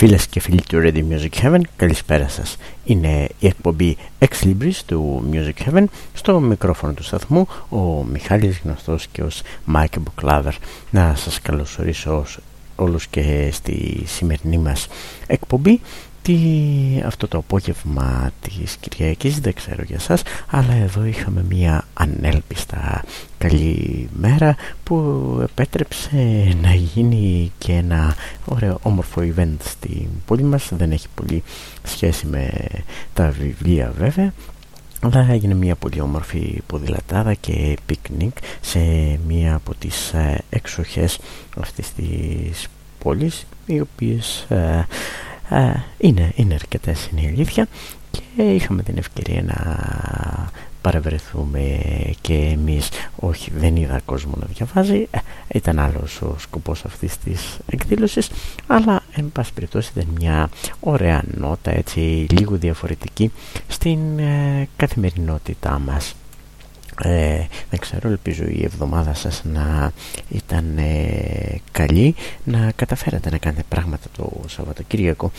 Φίλες και φίλοι του Radio Music Heaven, καλησπέρα σας. Είναι η εκπομπή Ex Libris του Music Heaven. Στο μικρόφωνο του σταθμού ο Μιχάλης γνωστός και ως Mike Buklaver. Να σας καλωσορίσω όλους και στη σημερινή μας εκπομπή τι, αυτό το απόγευμα της Κυριακής δεν ξέρω για σας αλλά εδώ είχαμε μια ανέλπιστα καλή μέρα που επέτρεψε να γίνει και ένα ωραίο όμορφο event στην πόλη μας. Δεν έχει πολύ σχέση με τα βιβλία βέβαια αλλά έγινε μια πολύ όμορφη ποδηλατάδα και πικνίκ σε μια από τις ε, έξοχες αυτής της πόλης οι οποίες ε, ε, είναι, είναι αρκετές είναι η αλήθεια και είχαμε την ευκαιρία να παρευρεθούμε και εμείς. Όχι δεν είδα κόσμο να διαβάζει. Ε, ήταν άλλος ο σκοπός αυτής της εκδήλωσης αλλά εν πάση περιπτώσει ήταν μια ωραία νότα έτσι λίγο διαφορετική στην ε, καθημερινότητά μας ε, δεν ξέρω, ελπίζω η εβδομάδα σας να ήταν ε, καλή να καταφέρατε να κάνετε πράγματα το Σαββατοκύριακο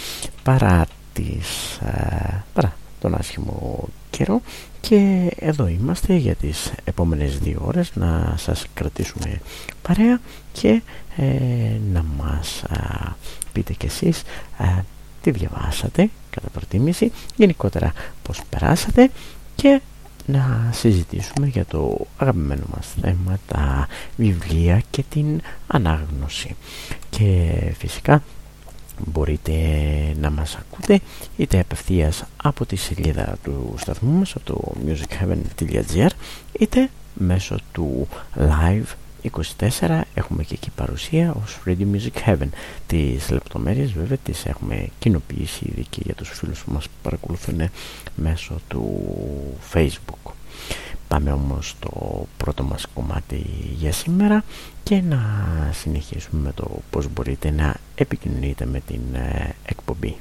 παρά, τις, ε, παρά τον άσχημο καιρό. Και εδώ είμαστε για τις επόμενες δύο ώρες να σας κρατήσουμε παρέα και ε, να μας πείτε κι εσείς τι διαβάσατε κατά προτίμηση γενικότερα πως περάσατε και να συζητήσουμε για το αγαπημένο μας θέμα, τα βιβλία και την ανάγνωση. Και φυσικά μπορείτε να μας ακούτε είτε απευθείας από τη σελίδα του σταθμού μας από το musicheaven.gr είτε μέσω του live 24 έχουμε και εκεί παρουσία ως Radio Music Heaven. Τις λεπτομέρειες βέβαια τις έχουμε κοινοποιήσει ήδη και για τους φίλους που μας παρακολουθούν μέσω του Facebook. Πάμε όμως στο πρώτο μας κομμάτι για σήμερα και να συνεχίσουμε με το πώς μπορείτε να επικοινωνείτε με την ε, εκπομπή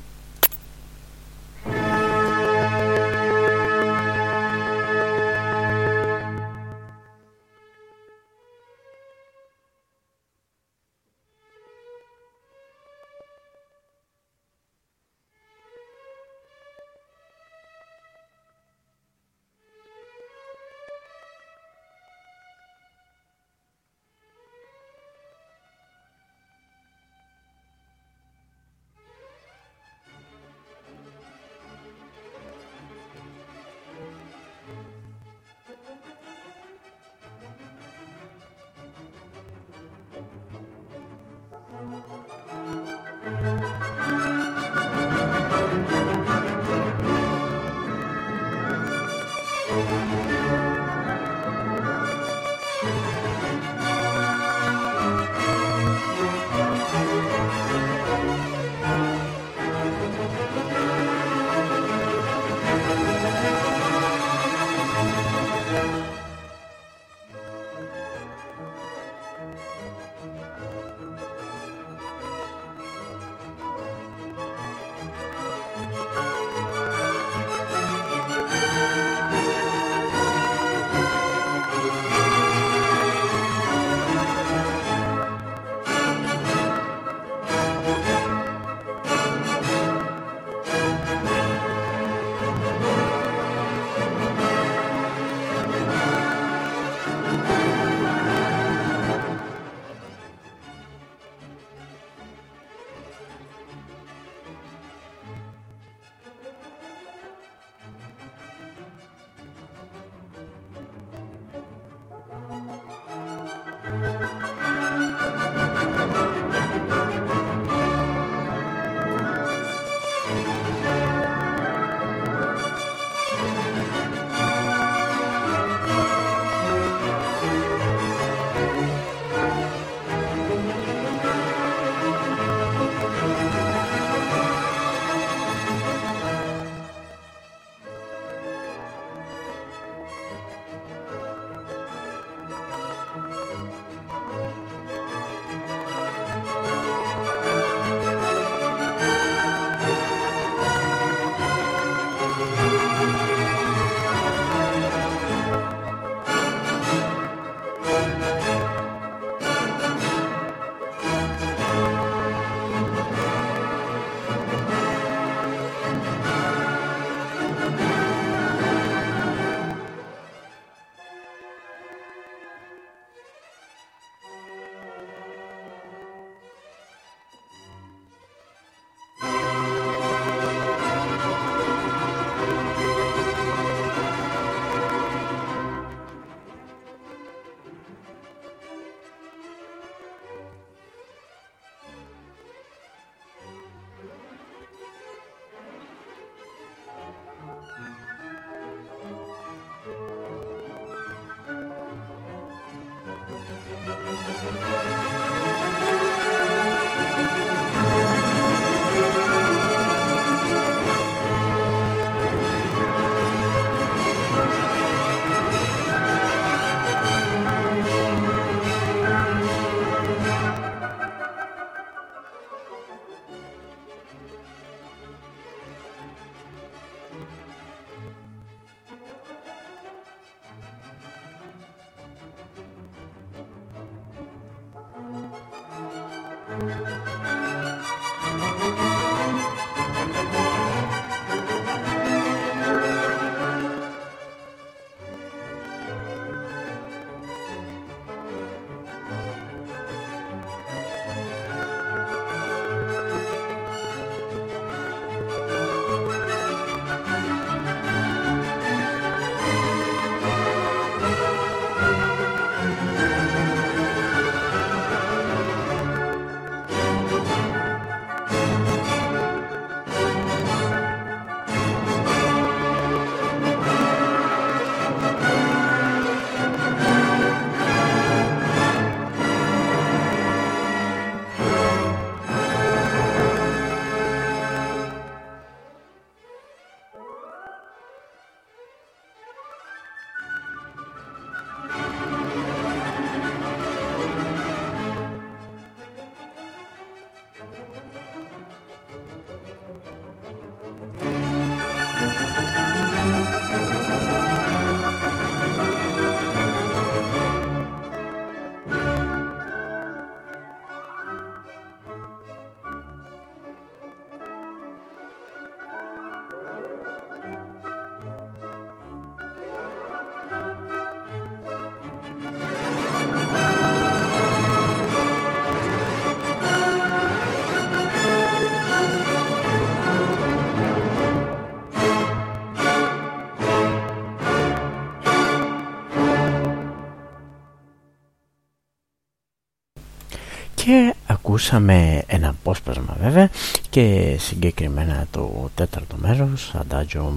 ακούσαμε ένα απόσπασμα βέβαια και συγκεκριμένα το τέταρτο μέρος Adagio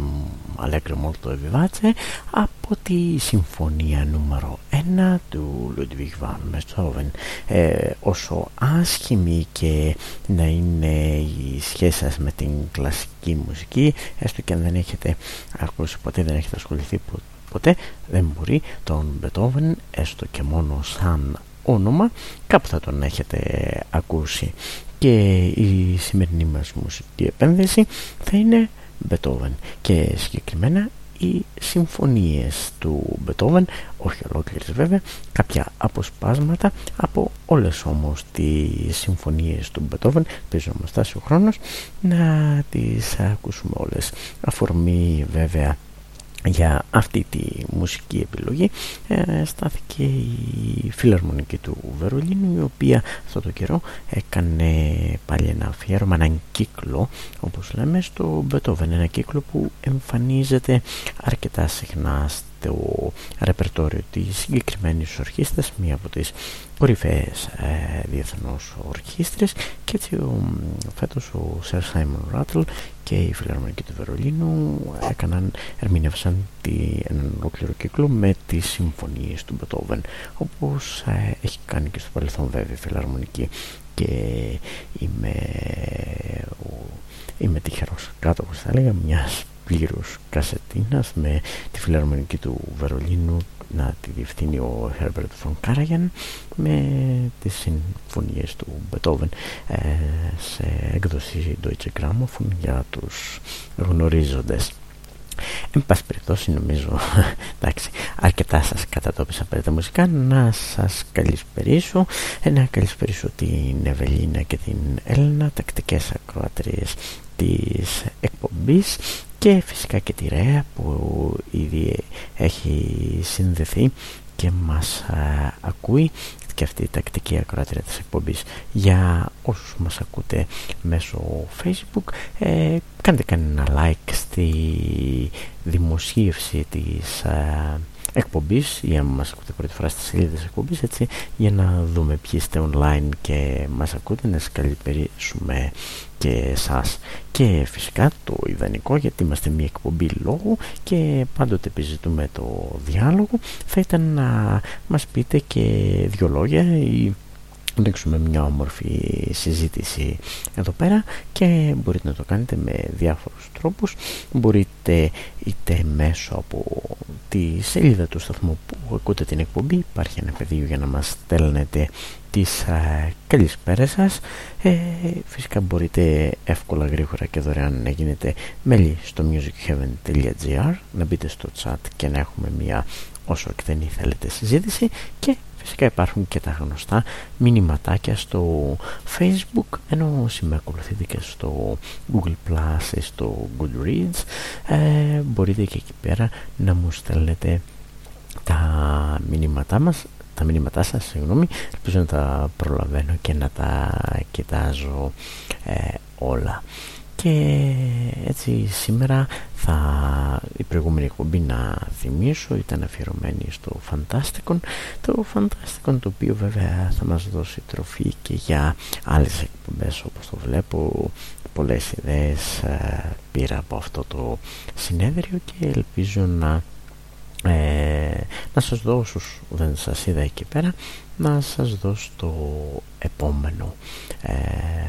Allegro Molto Vivace από τη συμφωνία νούμερο 1 του Ludwig van Beethoven. Ε, όσο άσχημη και να είναι η σχέση σας με την κλασική μουσική έστω και αν δεν έχετε ακούσει ποτέ δεν έχετε ασχοληθεί ποτέ δεν μπορεί τον Beethoven έστω και μόνο σαν όνομα κάπου θα τον έχετε ακούσει. Και η σημερινή μας μουσική επένδυση θα είναι Beethoven και συγκεκριμένα οι συμφωνίες του Beethoven όχι ολόκληρες βέβαια κάποια αποσπάσματα από όλες όμως τις συμφωνίες του Beethoven. Πίσω μας φτάσει ο χρόνος να τις ακούσουμε όλες. Αφορμή βέβαια για αυτή τη μουσική επιλογή ε, στάθηκε η φιλαρμονική του Βερολίνου η οποία αυτό το καιρό έκανε πάλι ένα αφιέρωμα, έναν κύκλο όπως λέμε στο Μπετόβεν ένα κύκλο που εμφανίζεται αρκετά συχνά το ρεπερτόριο της συγκεκριμένης ορχήστρας, μία από τις κορυφαίες ε, διεθνώς ορχήστρες. Και έτσι ο, φέτος ο Σερ Σάιμον Ράτλ και η Φιλαρμονική του Βερολίνου έκαναν, ερμηνεύσαν τη, έναν ολόκληρο κύκλο με τις συμφωνίες του Μπετόβεν όπως ε, έχει κάνει και στο παρελθόν βέβαια η Φιλαρμονική. Και είμαι, είμαι τυχερός κάτω θα έλεγα μιας πλήρους κασετίνας με τη φιλαρμονική του Βερολίνου να τη διευθύνει ο Herbert von Karajan με τις συμφωνίες του Beethoven ε, σε έκδοση Deutsche Grammophon για τους γνωρίζοντες. Εν πάση περιπτώσει νομίζω εντάξει, αρκετά σας κατατόπισα περί τα μουσικά να σας καλησπερίσω να καλησπερίσω την Ευελίνα και την Έλληνα τακτικές ακροατρίες της εκπομπής και φυσικά και τη Ρέα που ήδη έχει συνδεθεί και μας ακούει και αυτή η τακτική ακροάτρια της εκπομπής. Για όσους μας ακούτε μέσω facebook ε, κάντε κανένα like στη δημοσίευση της εκπομπής ή αν μας ακούτε πρώτη φορά στις σελίδες εκπομπής έτσι για να δούμε ποιοι είστε online και μας ακούτε να σας καλυπερίσουμε και εσάς. Και φυσικά το ιδανικό γιατί είμαστε μια εκπομπή λόγου και πάντοτε επιζητούμε το διάλογο θα ήταν να μας πείτε και δυο λόγια ή δείξουμε μια όμορφη συζήτηση εδώ πέρα και μπορείτε να το κάνετε με διάφορους τρόπους. Μπορείτε είτε μέσω από τη σελίδα του σταθμού που ακούτε την εκπομπή. Υπάρχει ένα πεδίο για να μας στέλνετε τις α, καλησπέρες σας. Ε, φυσικά μπορείτε εύκολα γρήγορα και δωρεάν να γίνετε μέλη στο musicheaven.gr να μπείτε στο chat και να έχουμε μια όσο εκτενή θέλετε συζήτηση και φυσικά υπάρχουν και τα γνωστά μηνυματάκια στο facebook ενώ όσοι με ακολουθείτε και στο google plus ή στο goodreads ε, μπορείτε και εκεί πέρα να μου στέλνετε τα μηνύματά μας τα μηνύματά σας, συγγνώμη, ελπίζω να τα προλαβαίνω και να τα κοιτάζω ε, όλα. Και έτσι σήμερα θα η προηγούμενη εκπομπή να θυμίσω ήταν αφιερωμένη στο Φαντάστικον. Το Φαντάστικον το οποίο βέβαια θα μας δώσει τροφή και για άλλες εκπομπές όπως το βλέπω. Πολλές ιδέες ε, πήρα από αυτό το συνέδριο και ελπίζω να ε, να σας δώσω όσους δεν σας είδα εκεί πέρα να σας δώσω το επόμενο ε,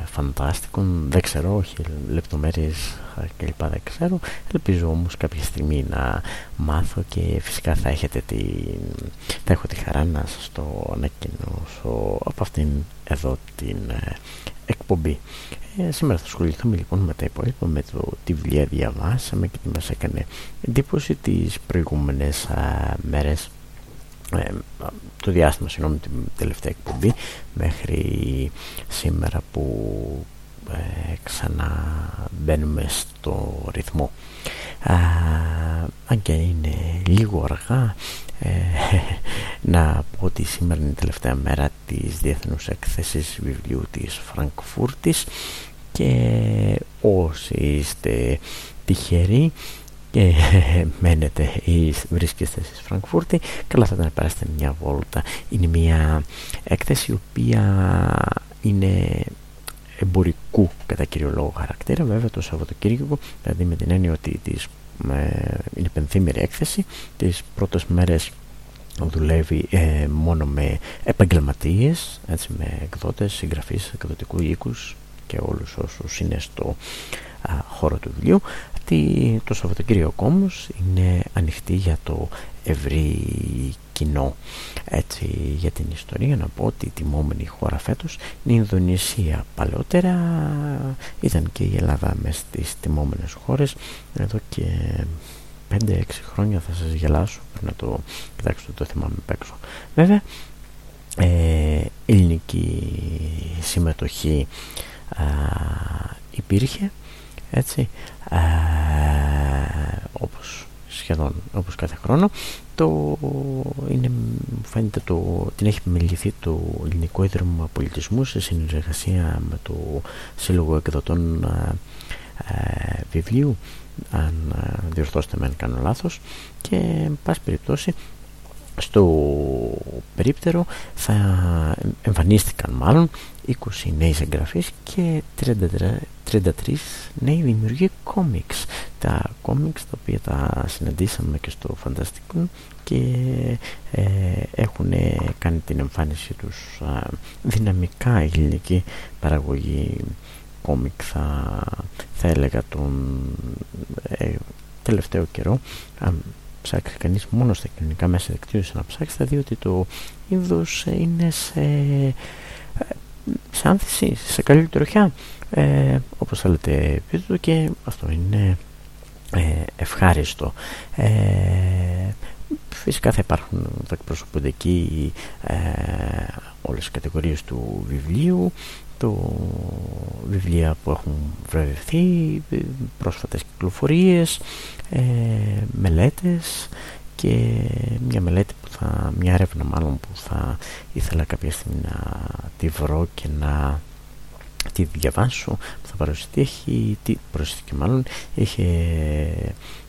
φαντάστικο. Δεν ξέρω όχι λεπτομέρειες και λοιπά δεν ξέρω. Ελπίζω όμως κάποια στιγμή να μάθω και φυσικά θα έχετε τη, θα έχω τη χαρά να σας το ανακοινώσω από αυτήν εδώ την ε, εκπομπή. Ε, σήμερα θα ασχοληθούμε λοιπόν με τα υπόλοιπα, με το τι βιβλία διαβάσαμε και τι μας έκανε εντύπωση τις προηγούμενες α, μέρες. ε, το διάστημα, συγγνώμη, την τελευταία εκπομπή μέχρι σήμερα που ε, ξαναμπαίνουμε στο ρυθμό. αν και είναι λίγο αργά, ε, να πω ότι σήμερα είναι η τελευταία μέρα της Διεθνούς Έκθεσης Βιβλίου της Φραγκφούρτης και όσοι είστε τυχεροί και μένετε ή βρίσκεστε στη Φραγκφούρτη. Καλά θα ήταν να περάσετε μια βόλτα. Είναι μια έκθεση η οποία είναι εμπορικού κατά κύριο λόγο χαρακτήρα. Βέβαια το Σαββατοκύριακο δηλαδή με την έννοια ότι της, είναι πενθήμερη έκθεση τις πρώτες μέρες δουλεύει ε, μόνο με επαγγελματίες έτσι, με εκδότες, συγγραφείς, εκδοτικού οίκους και όλους όσους είναι στο χώρο του βιβλίου το Σαββατοκύριακο όμως είναι ανοιχτή για το ευρύ κοινό. Έτσι για την ιστορία να πω ότι η τιμόμενη χώρα φέτος είναι η Ινδονησία παλαιότερα ήταν και η Ελλάδα μέσα στις τιμόμενες χώρες. Εδώ και 5-6 χρόνια θα σας γελάσω πρέπει να το κοιτάξω το θυμάμαι απ' έξω. Βέβαια ε, ελληνική συμμετοχή υπήρχε έτσι. Όπως σχεδόν όπως κάθε χρόνο το είναι, φαίνεται το, την έχει μεληθεί το Ελληνικό Ίδρυμα Πολιτισμού σε συνεργασία με το Σύλλογο Εκδοτών Βιβλίου αν διορθώσετε με αν κάνω λάθος. Και εν πάση περιπτώσει στο περίπτερο θα εμφανίστηκαν μάλλον 20 νέοι εγγραφείς και 33 νέοι δημιουργοί κόμιξ. Τα κόμιξ τα οποία τα συναντήσαμε και στο Φανταστικό και ε, έχουν κάνει την εμφάνιση τους δυναμικά ελληνική παραγωγή κόμικ θα, θα έλεγα τον ε, τελευταίο καιρό. Ψάξει κανείς μόνο στα κοινωνικά μέσα δικτύωση να ψάξει θα δει ότι το είδος είναι σε, σε άνθηση, σε καλή τροχιά. Ε, όπως θέλετε πείτε το και αυτό είναι ε, ευχάριστο. Ε, φυσικά θα υπάρχουν θα εκπροσωπούνται εκεί ε, όλες οι κατηγορίες του βιβλίου το βιβλία που έχουν βραβευθεί πρόσφατες κυκλοφορίες ε, μελέτες και μια μελέτη που θα, μια έρευνα μάλλον που θα ήθελα κάποια στιγμή να τη βρω και να τη διαβάσω που θα παρουσιαστεί. Έχει, τι, μάλλον είχε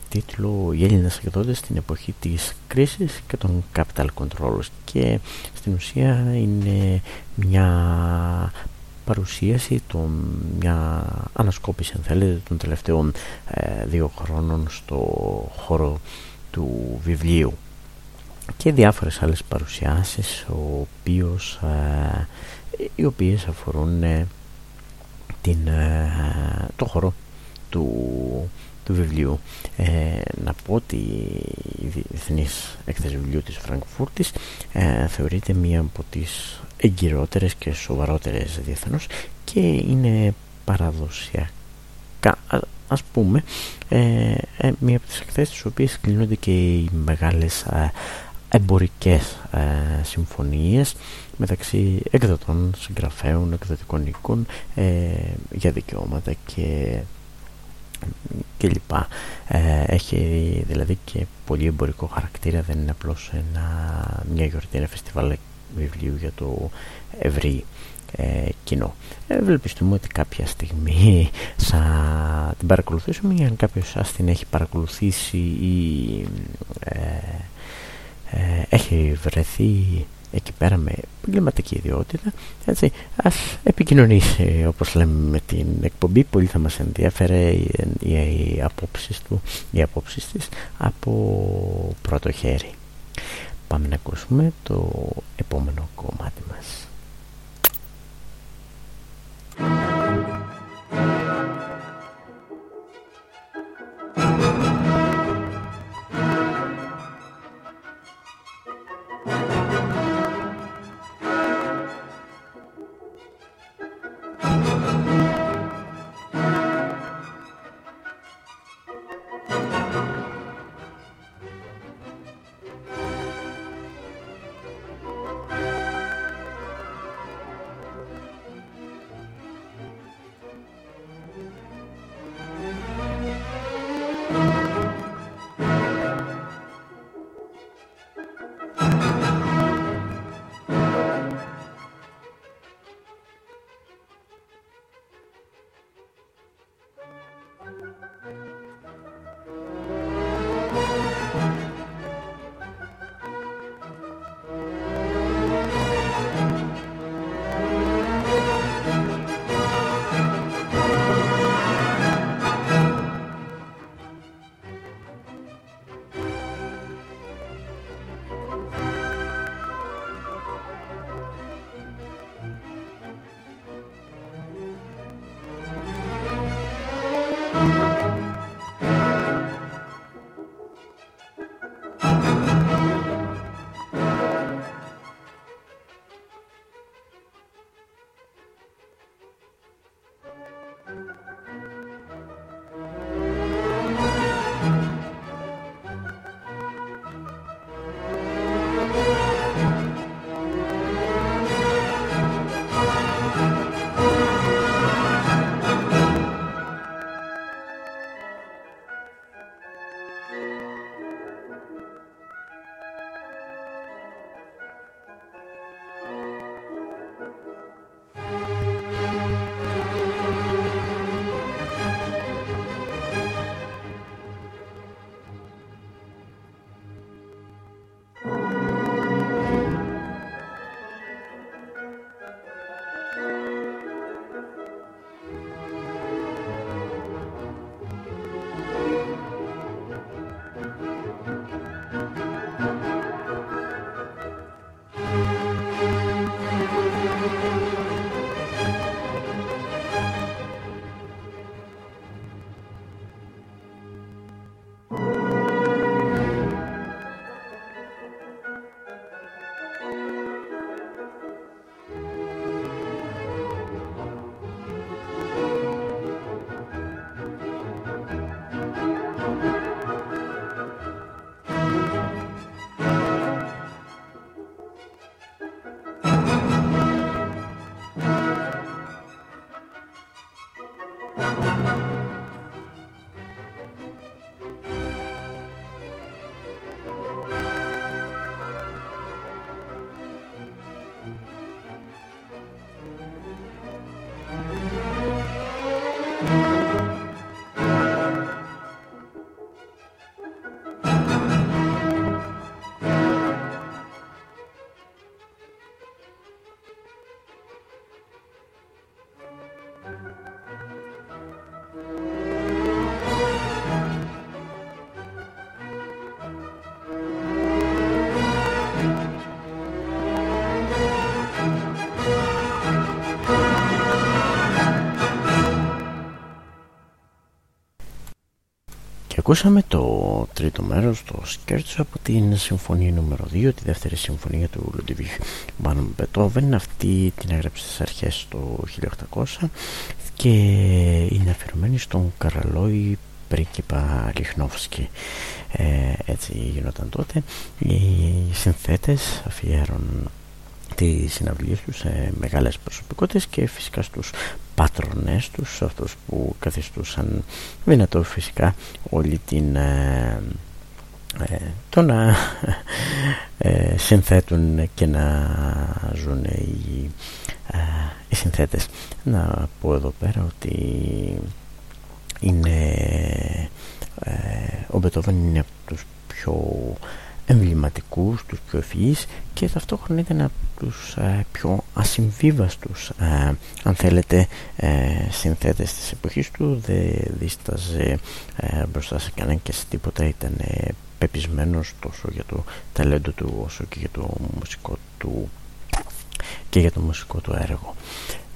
τίτλο «Οι Έλληνες εκδότες στην εποχή της κρίσης και των capital controls» και στην ουσία είναι μια παρουσίαση των, μια ανασκόπηση αν θέλετε των τελευταίων ε, δύο χρόνων στο χώρο του βιβλίου και διάφορες άλλες παρουσιάσεις ο οποίος, ε, οι οποίες αφορούν ε, την, το χώρο του, του βιβλίου. να πω ότι η Διεθνής Έκθεση Βιβλίου της Φραγκφούρτης θεωρείται μία από τις εγκυρότερες και σοβαρότερες διεθνώς και είναι παραδοσιακά ας πούμε ε, ε, μία από τις εκθέσεις τις οποίες κλείνονται και οι μεγάλες εμπορικές ε, συμφωνίες μεταξύ εκδοτών, συγγραφέων, εκδοτικών οίκων ε, για δικαιώματα και και λοιπά. Ε, έχει δηλαδή και πολύ εμπορικό χαρακτήρα, δεν είναι απλώς ένα, μια γιορτή, ένα φεστιβάλ βιβλίου για το ευρύ ε, κοινό. Ευελπιστούμε ότι κάποια στιγμή θα την παρακολουθήσουμε ή αν κάποιος σας την έχει παρακολουθήσει ή ε, ε, έχει βρεθεί εκεί πέρα με επαγγελματική ιδιότητα έτσι, ας επικοινωνήσει όπως λέμε με την εκπομπή. Πολύ θα μας ενδιαφέρε οι, οι, οι απόψεις του οι απόψεις της από πρώτο χέρι. Πάμε να ακούσουμε το επόμενο κομμάτι μας Thank you. Ακούσαμε το τρίτο μέρος, το σκέρτσο από την συμφωνία νούμερο 2, τη δεύτερη συμφωνία του Λουντιβίχ Μπάνον Μπετόβεν. Αυτή την έγραψε στις αρχές του 1800 και είναι αφιερωμένη στον Καραλόι πρίγκιπα Λιχνόφσκι. έτσι γινόταν τότε οι συνθέτες αφιέρων τις συναυλίες τους σε μεγάλες προσωπικότητες και φυσικά στους πάτρονες τους αυτούς που καθιστούσαν δυνατό φυσικά όλη την ε, ε, το να ε, συνθέτουν και να ζουν οι, ε, οι συνθέτες. Να πω εδώ πέρα ότι είναι ο Μπετόβεν είναι από τους πιο εμβληματικούς, τους πιο ευφυείς και ταυτόχρονα ήταν από τους ε, πιο ασυμβίβαστους ε, αν θέλετε ε, συνθέτες της εποχής του. Δεν δίσταζε ε, μπροστά σε κανέναν και σε τίποτα. Ήταν πεπισμένος τόσο για το ταλέντο του όσο και για το μουσικό του και για το μουσικό του έργο.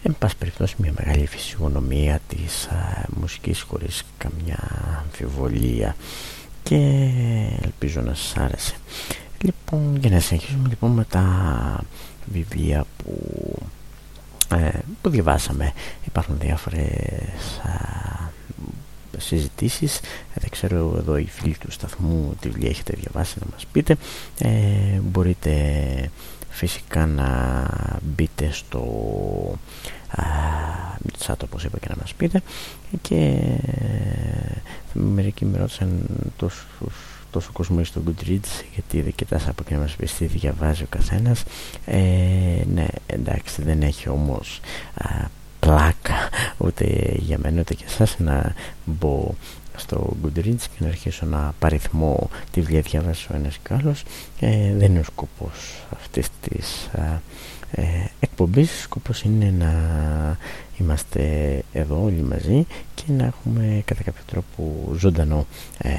Εν πάση περιπτώσει μια μεγάλη φυσιογνωμία της μουσικής χωρίς καμιά αμφιβολία και ελπίζω να σας άρεσε. Λοιπόν για να συνεχίσουμε λοιπόν με τα βιβλία που, ε, που διαβάσαμε. Υπάρχουν διάφορες α, συζητήσεις. Δεν ξέρω εδώ οι φίλοι του σταθμού τι βιβλία έχετε διαβάσει να μας πείτε. Ε, μπορείτε φυσικά να μπείτε στο chat όπως είπα και να μας πείτε. Και μερικοί με ρώτησαν τόσο, τόσο κόσμο στο Goodreads γιατί δεν κοιτάς από και να μας πεις τι διαβάζει ο καθένας. Ε, ναι εντάξει δεν έχει όμως πλάκα ούτε για μένα ούτε για εσάς να μπω στο Goodreads και να αρχίσω να παριθμώ τι βιβλία διαβάζει ο ένας και ο άλλος. Ε, δεν είναι ο σκοπός αυτής της ε, εκπομπής. Σκοπός είναι να είμαστε εδώ όλοι μαζί και να έχουμε κατά κάποιο τρόπο ζωντανό ε,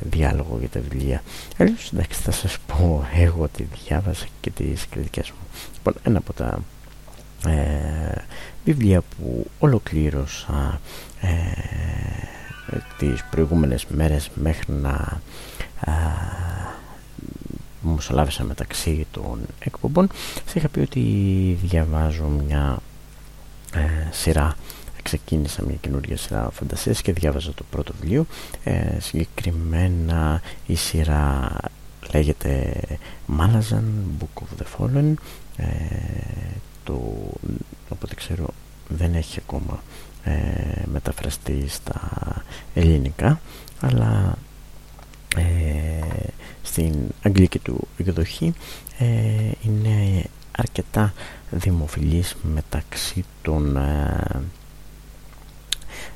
διάλογο για τα βιβλία. Αλλιώς εντάξει θα σας πω εγώ τι διάβασα και τις κριτικές μου. Λοιπόν ένα από τα ε, βιβλία που ολοκλήρωσα ε, τις προηγούμενες μέρες μέχρι να μοσολάβησα μεταξύ των εκπομπών σε είχα πει ότι διαβάζω μια ε, σειρά. Ξεκίνησα μια καινούργια σειρά φαντασίας και διάβαζα το πρώτο βιβλίο. Ε, συγκεκριμένα η σειρά λέγεται Malazan Book of the Fallen. Ε, το, οπότε ξέρω δεν έχει ακόμα ε, μεταφραστεί στα ελληνικά αλλά ε, στην αγγλική του εκδοχή ε, είναι αρκετά δημοφιλής μεταξύ των ε,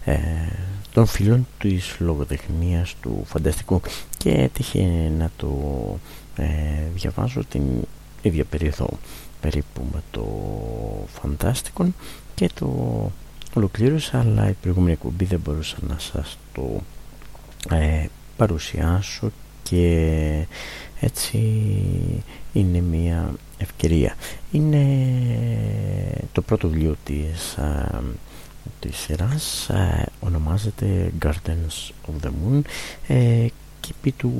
ε, των φίλων της λογοτεχνίας του φανταστικού. Και έτυχε να το ε, διαβάζω την ίδια περίοδο περίπου με το φαντάστικο και το ολοκλήρωσα αλλά η προηγούμενη εκπομπή δεν μπορούσα να σας το ε, παρουσιάσω και έτσι είναι μια ευκαιρία. Είναι το πρώτο βιβλίο της, α, της σειράς ονομάζεται Gardens of the Moon ε, επί του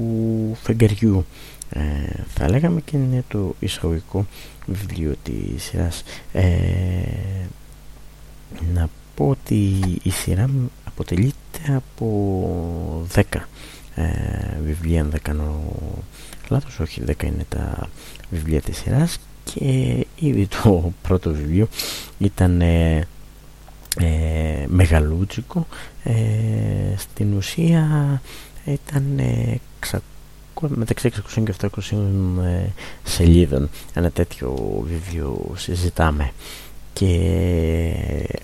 φεγγαριού. Ε, θα λέγαμε και είναι το εισαγωγικό βιβλίο της σειράς. Ε, να πω ότι η σειρά αποτελείται από 10 ε, βιβλία αν δεν κάνω λάθος όχι 10 είναι τα βιβλία της σειράς και ήδη το πρώτο βιβλίο ήταν ε, ε μεγαλούτσικο ε, στην ουσία ήταν ε, μεταξύ 600 και 700 ε, σελίδων. Ένα τέτοιο βιβλίο συζητάμε και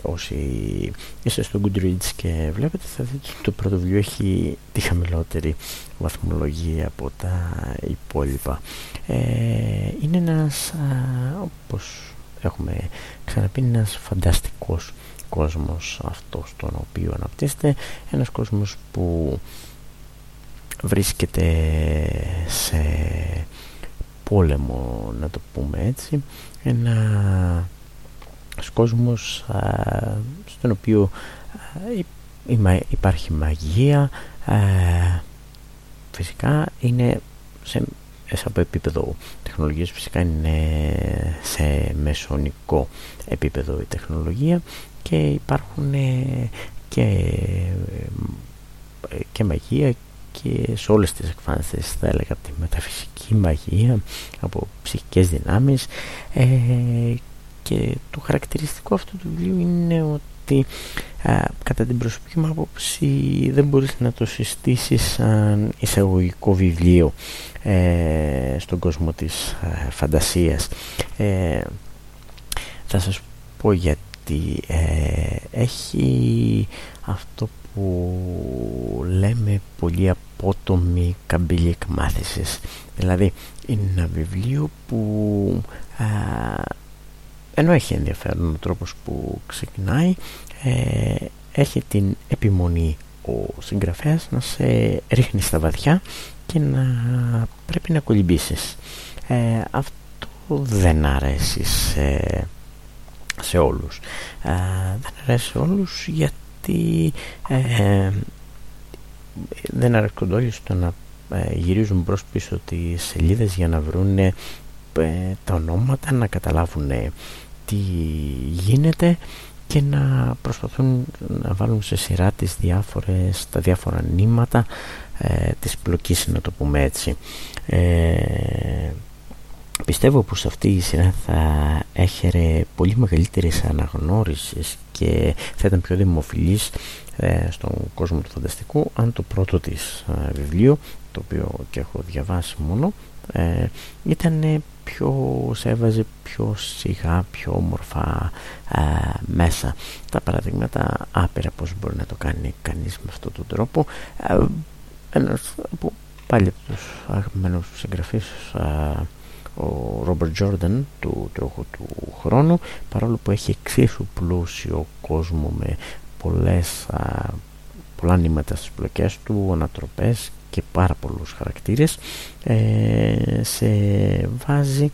όσοι είστε στο Goodreads και βλέπετε θα δείτε ότι το πρώτο βιβλίο έχει τη χαμηλότερη βαθμολογία από τα υπόλοιπα. Ε, είναι ένας όπως έχουμε ξαναπεί ένας φανταστικός κόσμος αυτός τον οποίο αναπτύσσεται. Ένας κόσμος που βρίσκεται σε πόλεμο να το πούμε έτσι. Ένα κόσμος στον οποίο υπάρχει μαγεία φυσικά είναι σε, σε από επίπεδο τεχνολογίας φυσικά είναι σε μεσονικό επίπεδο η τεχνολογία και υπάρχουν ε, και, ε, και μαγεία και σε όλες τις εκφάνσεις θα έλεγα από τη μεταφυσική μαγεία από ψυχικές δυνάμεις ε, και το χαρακτηριστικό αυτού του βιβλίου είναι ότι κατά την προσωπική μου άποψη δεν μπορείς να το συστήσεις σαν εισαγωγικό βιβλίο ε, στον κόσμο της φαντασίας. Ε, θα σας πω γιατί ε, έχει αυτό που λέμε πολύ απότομη καμπύλη εκμάθησης. Δηλαδή είναι ένα βιβλίο που ενώ έχει ενδιαφέρον ο τρόπος που ξεκινάει ε, έχει την επιμονή ο συγγραφέας να σε ρίχνει στα βαθιά και να πρέπει να κολυμπήσεις. Ε, αυτό δεν αρέσει σε, σε όλους. Ε, δεν αρέσει σε όλους γιατί ε, δεν αρέσκονται όλοι στο να ε, γυρίζουν προς πίσω τις σελίδες για να βρουν ε, τα ονόματα να καταλάβουν τι γίνεται και να προσπαθούν να βάλουν σε σειρά τις διάφορες, τα διάφορα νήματα ε, της πλοκής να το πούμε έτσι. Ε, πιστεύω πως αυτή η σειρά θα έχερε πολύ μεγαλύτερης αναγνώρισης και θα ήταν πιο δημοφιλής ε, στον κόσμο του φανταστικού αν το πρώτο της ε, βιβλίο το οποίο και έχω διαβάσει μόνο ε, ήταν πιο σε έβαζε πιο σιγά, πιο όμορφα ε, μέσα. Τα παραδείγματα άπειρα πώς μπορεί να το κάνει κανείς με αυτόν τον τρόπο. Ε, ένας από πάλι από τους αγαπημένους συγγραφείς ε, ο Ρόμπερτ Τζόρνταν του τρόχου του χρόνου παρόλο που έχει εξίσου πλούσιο κόσμο με πολλές, πολλά νήματα στις πλοκές του, ανατροπές και πάρα πολλούς χαρακτήρες ε, σε βάζει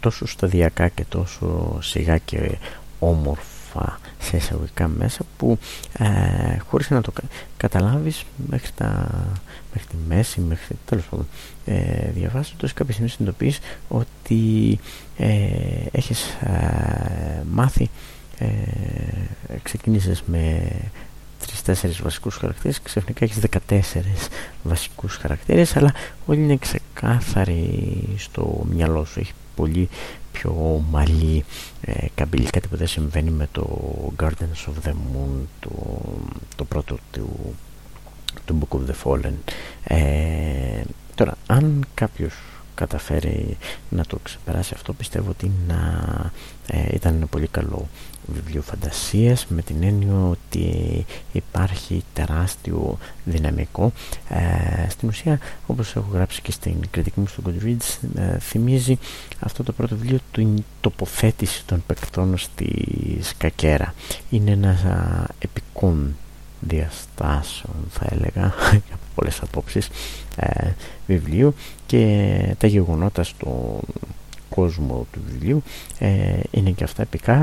τόσο σταδιακά και τόσο σιγά και όμορφα σε εισαγωγικά μέσα που ε, χωρίς να το καταλάβεις μέχρι, τα, μέχρι τη μέση, μέχρι τέλος πάντων ε, διαβάζοντας κάποια στιγμή συνειδητοποιείς ότι ε, έχεις ε, μάθει ε, ξεκίνησες με τρεις-τέσσερις βασικούς χαρακτήρες ξαφνικά έχεις 14 βασικούς χαρακτήρες αλλά όλοι είναι ξεκάθαροι στο μυαλό σου. Έχει πολύ πιο ομαλή ε, καμπύλη κάτι που δεν συμβαίνει με το Gardens of the Moon το, το πρώτο του, του Book of the Fallen. Ε, τώρα αν κάποιος καταφέρει να το ξεπεράσει αυτό πιστεύω ότι να, ε, ήταν ένα πολύ καλό βιβλίο φαντασίας με την έννοια ότι υπάρχει τεράστιο δυναμικό. Ε, στην ουσία όπως έχω γράψει και στην κριτική μου στο Goodreads ε, θυμίζει αυτό το πρώτο βιβλίο την τοποθέτηση των παικτών στη Σκακέρα. Είναι ένα επικών διαστάσεων θα έλεγα από πολλές απόψεις ε, βιβλίου και τα γεγονότα στον κόσμο του βιβλίου ε, είναι και αυτά επικά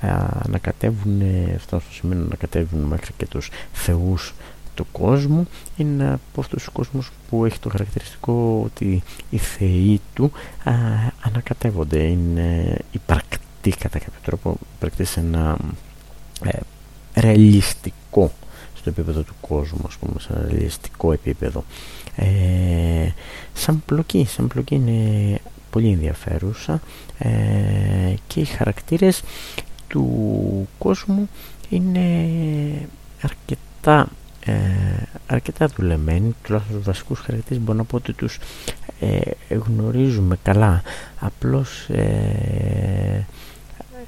ε, ανακατεύουν αυτό στο σημείο να ανακατεύουν μέχρι και τους θεούς του κόσμου. Είναι από αυτούς τους κόσμους που έχει το χαρακτηριστικό ότι οι θεοί του α, ανακατεύονται. Είναι υπαρκτοί κατά κάποιο τρόπο υπαρκτοί σε ένα ε, ρεαλιστικό στο επίπεδο του κόσμου ας πούμε σε ένα ρεαλιστικό επίπεδο. Ε, σαν πλοκή σαν πλοκή είναι πολύ ενδιαφέρουσα ε, και οι χαρακτήρες του κόσμου είναι αρκετά ε, αρκετά δουλεμένοι. Τουλάχιστον τους βασικούς χαρακτήρες μπορώ να πω ότι τους ε, γνωρίζουμε καλά. Απλώς ε,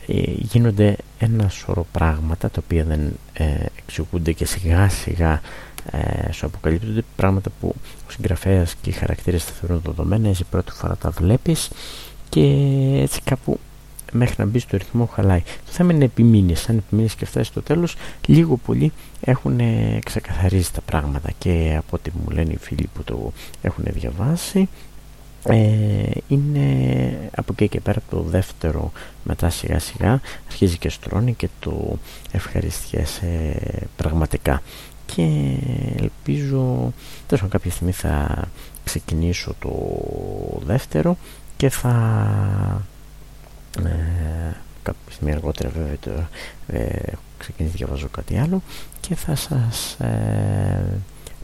ε, γίνονται ένα σωρό πράγματα τα οποία δεν ε, εξηγούνται και σιγά σιγά ε, σου αποκαλύπτονται πράγματα που ο συγγραφέας και οι χαρακτήρες θα θεωρούν δεδομένα εσύ πρώτη φορά τα βλέπεις και έτσι κάπου μέχρι να μπει στο ρυθμό χαλάει. Το θέμα είναι να επιμείνεις. Αν επιμείνεις και φτάσει στο τέλος, λίγο πολύ έχουν ξεκαθαρίσει τα πράγματα και από ό,τι μου λένε οι φίλοι που το έχουν διαβάσει, ε, είναι από εκεί και πέρα το δεύτερο μετά σιγά σιγά αρχίζει και στρώνει και το ευχαριστιέσαι πραγματικά και ελπίζω τόσο κάποια στιγμή θα ξεκινήσω το δεύτερο και θα ε, κάποια στιγμή αργότερα βέβαια το, ε, ξεκινήσει διαβάζω κάτι άλλο και θα σας ε,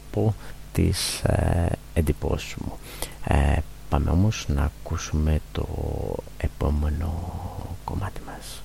από τις ε, εντυπώσεις μου. Ε, πάμε όμως να ακούσουμε το επόμενο κομμάτι μας.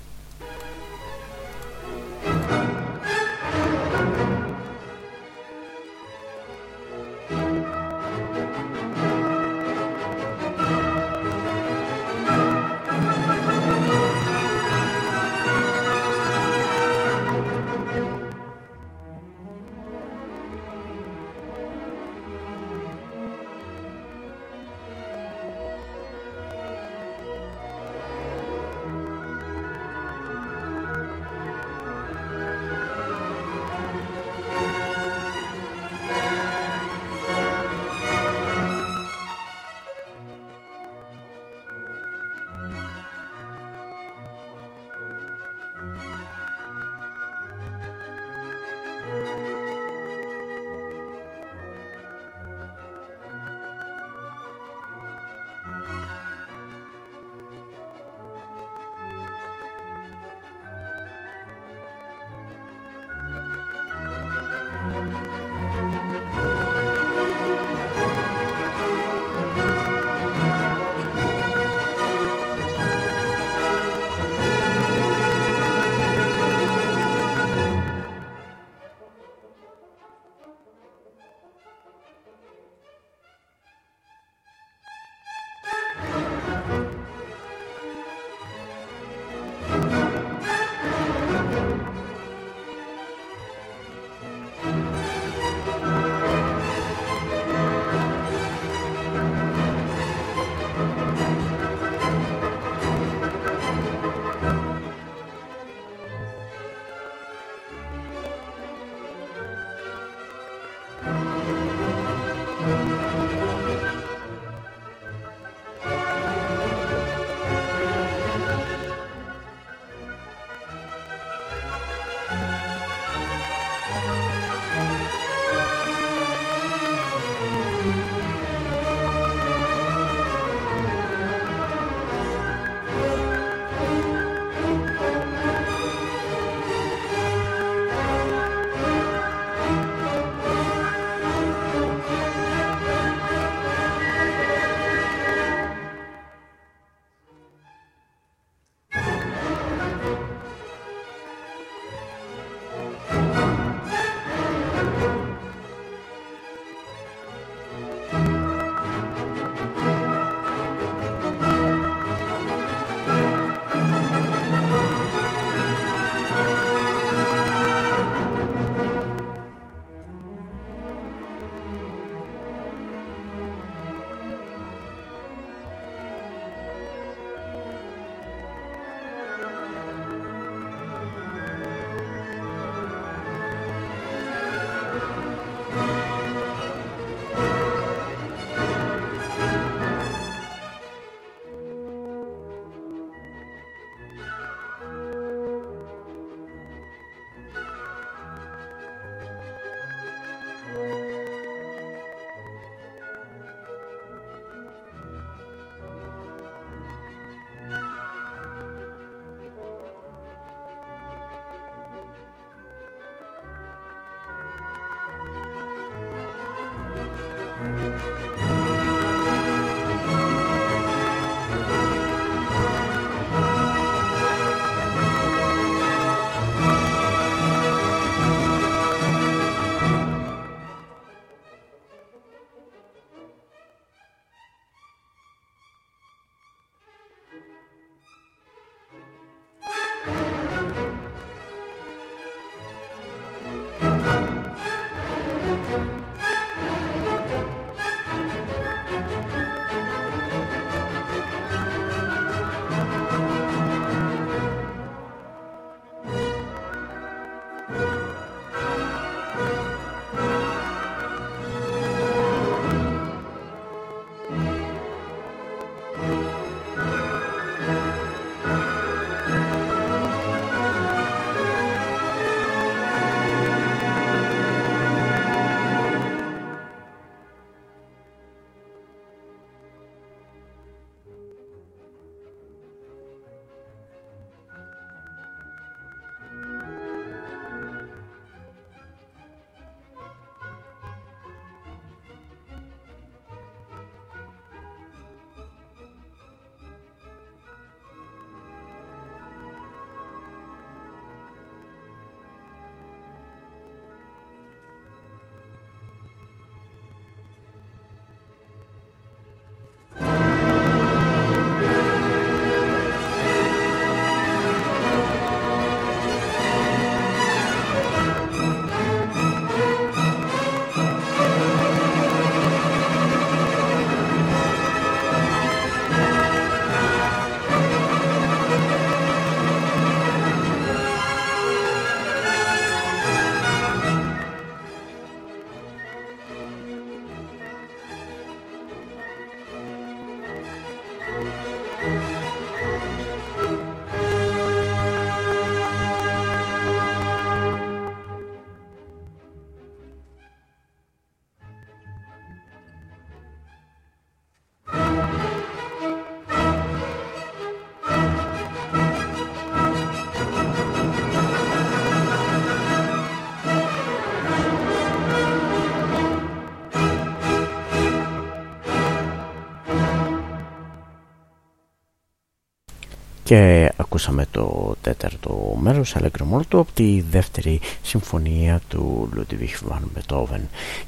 Και ακούσαμε το τέταρτο μέρος Allegro Molto από τη δεύτερη συμφωνία του Ludwig van Beethoven.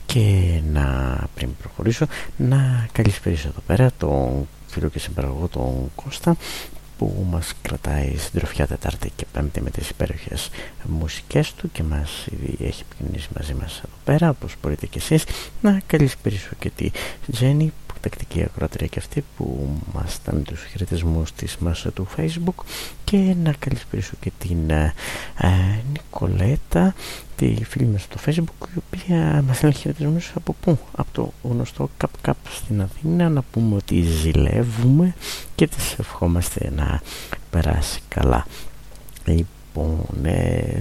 Και να πριν προχωρήσω να καλησπέρισω εδώ πέρα τον φίλο και συμπαραγωγό τον Κώστα που μας κρατάει στην τροφιά Τετάρτη και Πέμπτη με τις υπέροχες μουσικές του και μας ήδη έχει επικοινωνήσει μαζί μας εδώ πέρα. Όπως μπορείτε και εσείς να καλησπέρισω και τη Τζέννη τακτική ακροατρία και αυτή που μας στέλνει τους χαιρετισμούς της μέσω του facebook. Και να καλησπέρισω και την ε, ε, Νικολέτα τη φίλη μας στο facebook η οποία μας στέλνει χαιρετισμούς από πού; Από το γνωστό Καπ Καπ στην Αθήνα. Να πούμε ότι ζηλεύουμε και της ευχόμαστε να περάσει καλά. Λοιπόν, ε,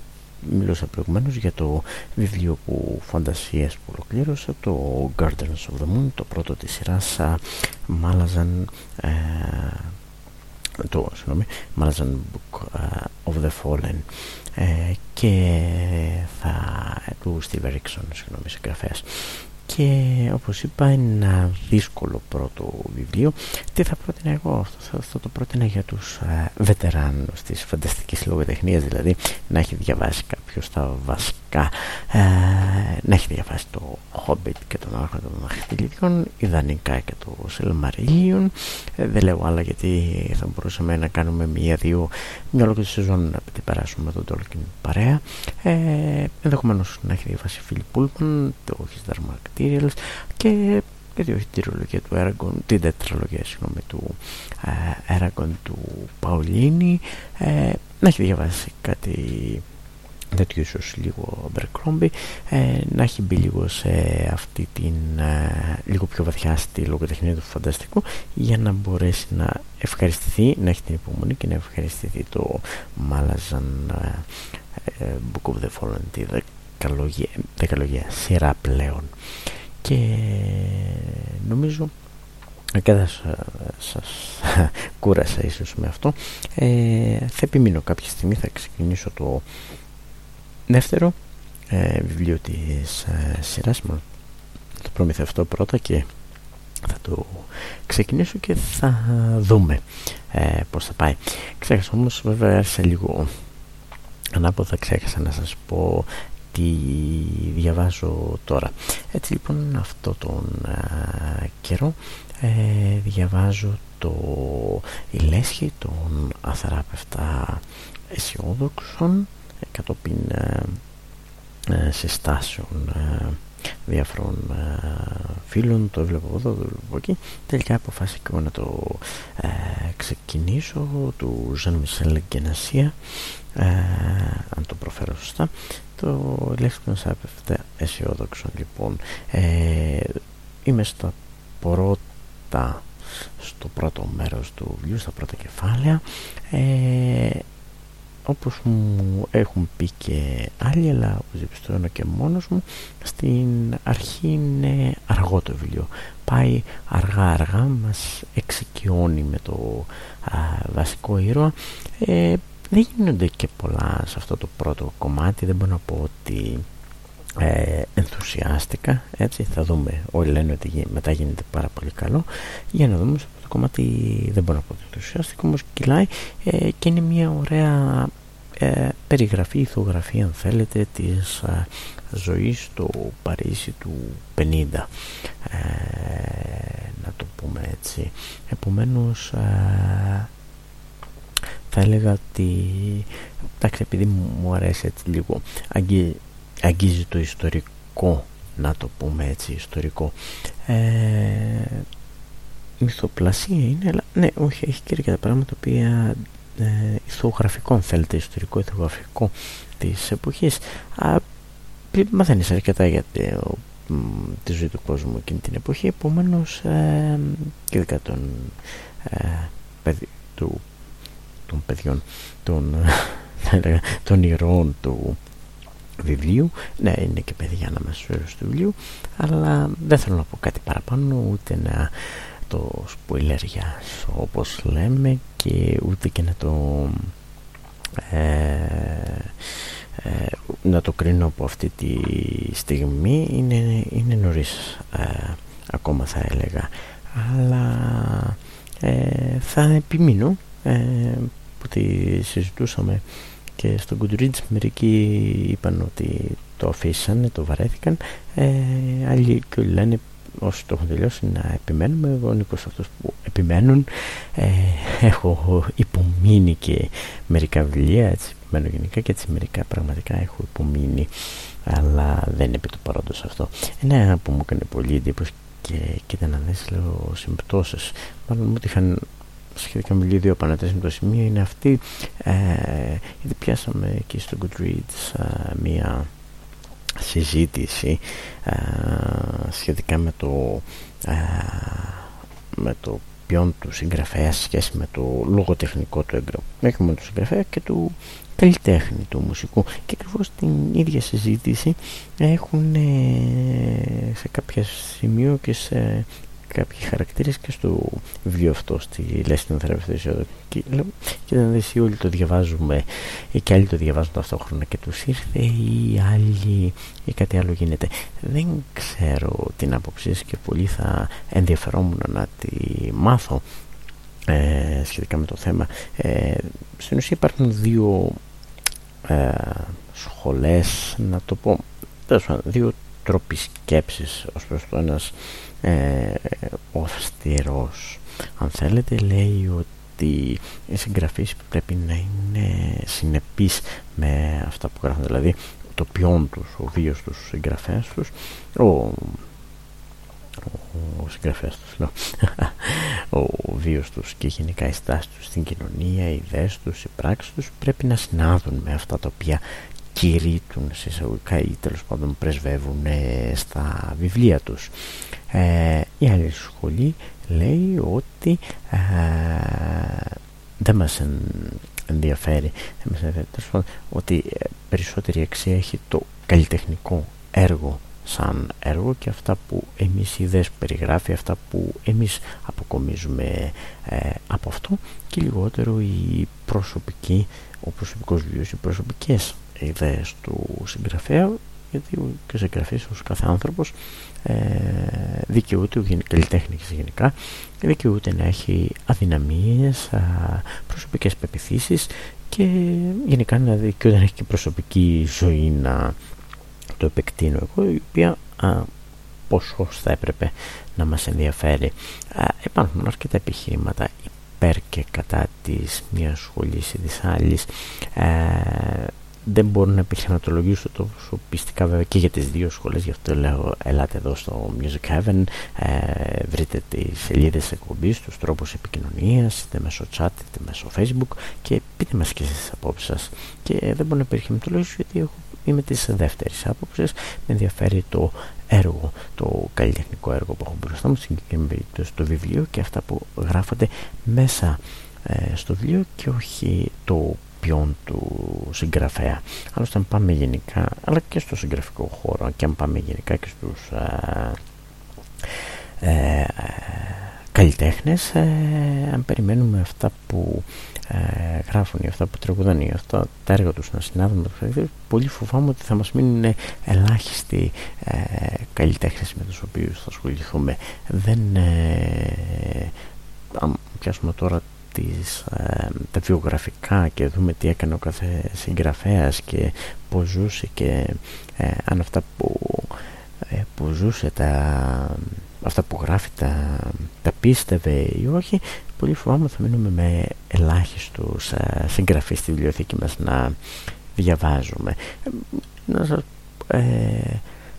μιλούσα προηγουμένως για το βιβλίο που φαντασίες που ολοκλήρωσα το Gardens of the Moon το πρώτο της σειράς Malazan ε, το συγγνώμη Malazan Book ε, of the Fallen. Ε, και θα του Steve Erickson συγγνώμη συγγραφέας και όπως είπα ένα δύσκολο πρώτο βιβλίο. Τι θα πρότεινα εγώ; Αυτό, θα, το πρότεινα για τους ε, βετεράνους της φανταστικής λογοτεχνίας δηλαδή να έχει διαβάσει κάποιος τα βασικά ε, να έχει διαβάσει το Hobbit και τον Άρχοντα των Μαχτηλιδιών ιδανικά και το Silmarillion ε, δεν λέω άλλα γιατί θα μπορούσαμε να κάνουμε μία-δύο μια ολόκληρη σεζόν να την περάσουμε τον Tolkien παρέα. Ε, ενδεχομένως να έχει διαβάσει Φίλιπ Πούλμαν το His Dark Materials και γιατί όχι την τριλογία του Eragon, την τετραλογία συγγνώμη, του ε, Eragon του Παουλίνη ε, να έχει διαβάσει κάτι τέτοιο ίσως λίγο Abercrombie ε, να έχει μπει λίγο σε αυτή την ε, λίγο πιο βαθιά στη λογοτεχνία του φανταστικού για να μπορέσει να ευχαριστηθεί να έχει την υπομονή και να ευχαριστηθεί το Malazan ε, Book of the Fallen τη δεκαλογία, δεκαλογία σειρά πλέον. Και νομίζω και θα σας κούρασα ίσως με αυτό ε, θα επιμείνω κάποια στιγμή θα ξεκινήσω το δεύτερο ε, βιβλίο της ε, σειράς. Μου θα το προμηθευτώ πρώτα και θα το ξεκινήσω και θα δούμε ε, πως θα πάει. Ξέχασα όμως βέβαια σε λίγο ανάποδα ξέχασα να σας πω τι διαβάζω τώρα. Έτσι λοιπόν αυτό τον ε, καιρό ε, διαβάζω το «Η λέσχη» των αθεράπευτα αισιόδοξων κατόπιν ε, ε, συστάσεων ε, διάφορων φίλων. Το έβλεπα εδώ, το έβλεπα εκεί. Τελικά αποφάσισα να το ξεκινήσω του Ζαν Μισελ Γκενασία αν το προφέρω σωστά το λέξιμο σαν αισιόδοξο λοιπόν. Είμαι στα πρώτα στο πρώτο μέρος του βιβλίου, στα πρώτα κεφάλαια. Όπως μου έχουν πει και άλλοι αλλά όπως διαπιστώνω και μόνος μου στην αρχή είναι αργό το βιβλίο. Πάει αργά αργά μας εξοικειώνει με το βασικό ήρωα. Ε, δεν γίνονται και πολλά σε αυτό το πρώτο κομμάτι. Δεν μπορώ να πω ότι ε, ενθουσιάστηκα έτσι. Θα δούμε. Όλοι λένε ότι μετά γίνεται πάρα πολύ καλό. Για να δούμε κομμάτι δεν μπορώ να πω το ενθουσιάστηκα όμως κυλάει ε, και είναι μια ωραία ε, περιγραφή, ηθογραφή αν θέλετε της ε, ζωής στο Παρίσι του 50 ε, να το πούμε έτσι. Επομένως ε, θα έλεγα ότι εντάξει επειδή μου αρέσει έτσι λίγο αγγίζει το ιστορικό να το πούμε έτσι ιστορικό. Ε, μυθοπλασία είναι αλλά ναι όχι έχει και τα πράγματα τα οποία ε, ηθογραφικό αν θέλετε ιστορικό ηθογραφικό της εποχής. Α, μαθαίνεις αρκετά για το, τη ζωή του κόσμου εκείνη την εποχή επομένως ε, και ειδικά των, ε, παιδι, του, των παιδιών των, των ηρώων του βιβλίου. Ναι είναι και παιδιά να μας του βιβλίου αλλά δεν θέλω να πω κάτι παραπάνω ούτε να το σποιλεριάσω όπως λέμε και ούτε και να το ε, ε, να το κρίνω από αυτή τη στιγμή. Είναι, είναι νωρίς ε, ακόμα θα έλεγα. Αλλά θα επιμείνω που τη συζητούσαμε και στο Goodreads μερικοί είπαν ότι το αφήσανε, το βαρέθηκαν. Ε, άλλοι και όλοι λένε όσοι το έχουν τελειώσει να επιμένουμε εγώ Νίκος αυτός που επιμένουν. Ε, έχω υπομείνει και μερικά βιβλία έτσι επιμένω γενικά και έτσι μερικά πραγματικά έχω υπομείνει αλλά δεν είναι επί του παρόντος αυτό. Ένα που μου έκανε πολύ εντύπωση και κοίτα να δεις λέω συμπτώσεις. Μάλλον μου είχαν σχετικά με δύο με το σημείο. Είναι αυτή ε, γιατί πιάσαμε εκεί στο Goodreads ε, μία συζήτηση ε, σχετικά με το ε, με το ποιόν του συγγραφέα σχέση με το λογοτεχνικό του έγκρο όχι μόνο του συγγραφέα και του καλλιτέχνη του μουσικού. Και ακριβώς την ίδια συζήτηση έχουν σε κάποια σημείο και σε κάποιοι χαρακτήρες και στο βιβλίο αυτό στη Λέση των Θεραπευτών και, και να δεις όλοι το διαβάζουμε και άλλοι το διαβάζουν ταυτόχρονα και τους ήρθε ή άλλοι ή κάτι άλλο γίνεται δεν ξέρω την άποψή και πολύ θα ενδιαφερόμουν να τη μάθω ε, σχετικά με το θέμα. Ε, στην ουσία υπάρχουν δύο ε, σχολές να το πω δύο τρόποι σκέψης ως προς το ένας ε, ο αυστηρός αν θέλετε λέει ότι οι συγγραφείς πρέπει να είναι συνεπείς με αυτά που γράφουν. Δηλαδή το ποιόν τους, ο βίος τους, ο συγγραφέας τους ο, ο συγγραφέας τους ο βίος τους και γενικά οι στάσεις τους στην κοινωνία, οι ιδέες τους, οι πράξεις τους πρέπει να συνάδουν με αυτά τα οποία κηρύττουν σε εισαγωγικά ή τέλος πάντων πρεσβεύουν ε, στα βιβλία τους ε, η άλλη σχολή λέει ότι ε, δεν μας ενδιαφέρει, δεν μας ενδιαφέρει. Ότι ε, περισσότερη αξία έχει το καλλιτεχνικό έργο σαν έργο και αυτά που εμείς οι ιδέες περιγράφει, αυτά που εμείς αποκομίζουμε από αυτό και λιγότερο η προσωπική, ο προσωπικός βίος, οι προσωπικές ιδέες του συγγραφέα γιατί και ο συγγραφής ως κάθε άνθρωπος ε, δικαιούται, ο καλλιτέχνης γενικά δικαιούται να έχει αδυναμίες, α, προσωπικές πεπιθήσεις και γενικά να δικαιούται να έχει και προσωπική ζωή να το επεκτείνω εγώ η οποία α, πόσο θα έπρεπε να μας ενδιαφέρει. Α, υπάρχουν αρκετά επιχείρηματα υπέρ και κατά της μιας σχολής ή της άλλης. Ε, δεν μπορώ να επιχειρηματολογήσω τόσο πιστικά βέβαια και για τις δύο σχολές γι' αυτό λέω ελάτε εδώ στο Music Heaven ε, βρείτε τις σελίδες εκπομπής τους τρόπους επικοινωνίας είτε μέσω chat είτε μέσω facebook και πείτε μας και στις απόψεις σας και δεν μπορώ να επιχειρηματολογήσω γιατί έχω, είμαι της δεύτερης άποψης. Με ενδιαφέρει το έργο, το καλλιτεχνικό έργο που έχω μπροστά μου συγκεκριμένη το βιβλίο και αυτά που γράφονται μέσα ε, στο βιβλίο και όχι το ποιόν του συγγραφέα. Άλλωστε αν πάμε γενικά, αλλά και στο συγγραφικό χώρο και αν πάμε γενικά και στους ε, ε, καλλιτέχνες ε, αν περιμένουμε αυτά που ε, γράφουν ή αυτά που τραγουδάνε ή αυτά τα έργα τους να συνάδουν με το χαρακτήρα πολύ φοβάμαι ότι θα μας μείνουν ελάχιστοι ε, καλλιτέχνες με τους οποίους θα ασχοληθούμε δεν ε, αν πιάσουμε τώρα τις, ε, τα βιογραφικά και δούμε τι έκανε ο κάθε συγγραφέας και πώς ζούσε και ε, αν αυτά που, ε, που ζούσε τα, αυτά που γράφει τα, τα πίστευε ή όχι πολύ φοβάμαι θα μείνουμε με ελάχιστους ε, συγγραφείς στη βιβλιοθήκη μας να διαβάζουμε. Να σας,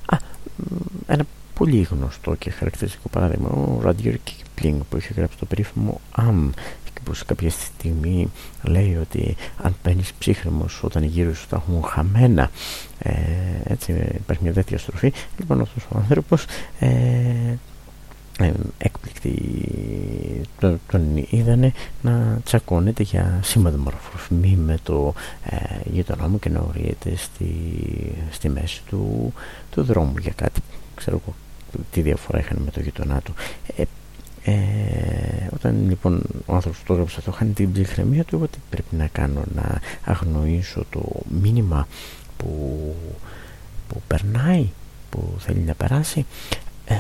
α, ένα πολύ γνωστό και χαρακτηριστικό παράδειγμα ο Ραντιέρ Κίπλινγκ που είχε γράψει το περίφημο «Αμ» που σε κάποια στιγμή λέει ότι αν παίρνεις ψύχρεμος όταν γύρω σου τα έχουν χαμένα ε, έτσι υπάρχει μια τέτοια στροφή λοιπόν αυτός ο άνθρωπος ε, ε, έκπληκτη τον, τον είδανε να τσακώνεται για σήμαντα μορφοφημή με το ε, γείτονά μου και να οριέται στη, στη μέση του, του δρόμου για κάτι. Ξέρω εγώ τι διαφορά είχαν με το γείτονά του. Ε, ε, όταν λοιπόν ο άνθρωπος το έγραψε αυτό χάνει την ψυχραιμία του εγώ τι πρέπει να κάνω να αγνοήσω το μήνυμα που, που περνάει που θέλει να περάσει. Ε,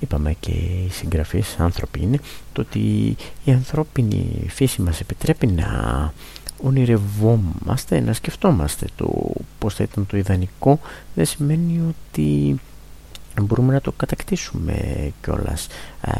είπαμε και οι συγγραφείς άνθρωποι είναι το ότι η ανθρώπινη φύση μας επιτρέπει να ονειρευόμαστε, να σκεφτόμαστε το πώς θα ήταν το ιδανικό δεν σημαίνει ότι μπορούμε να το κατακτήσουμε κιόλας. Ε,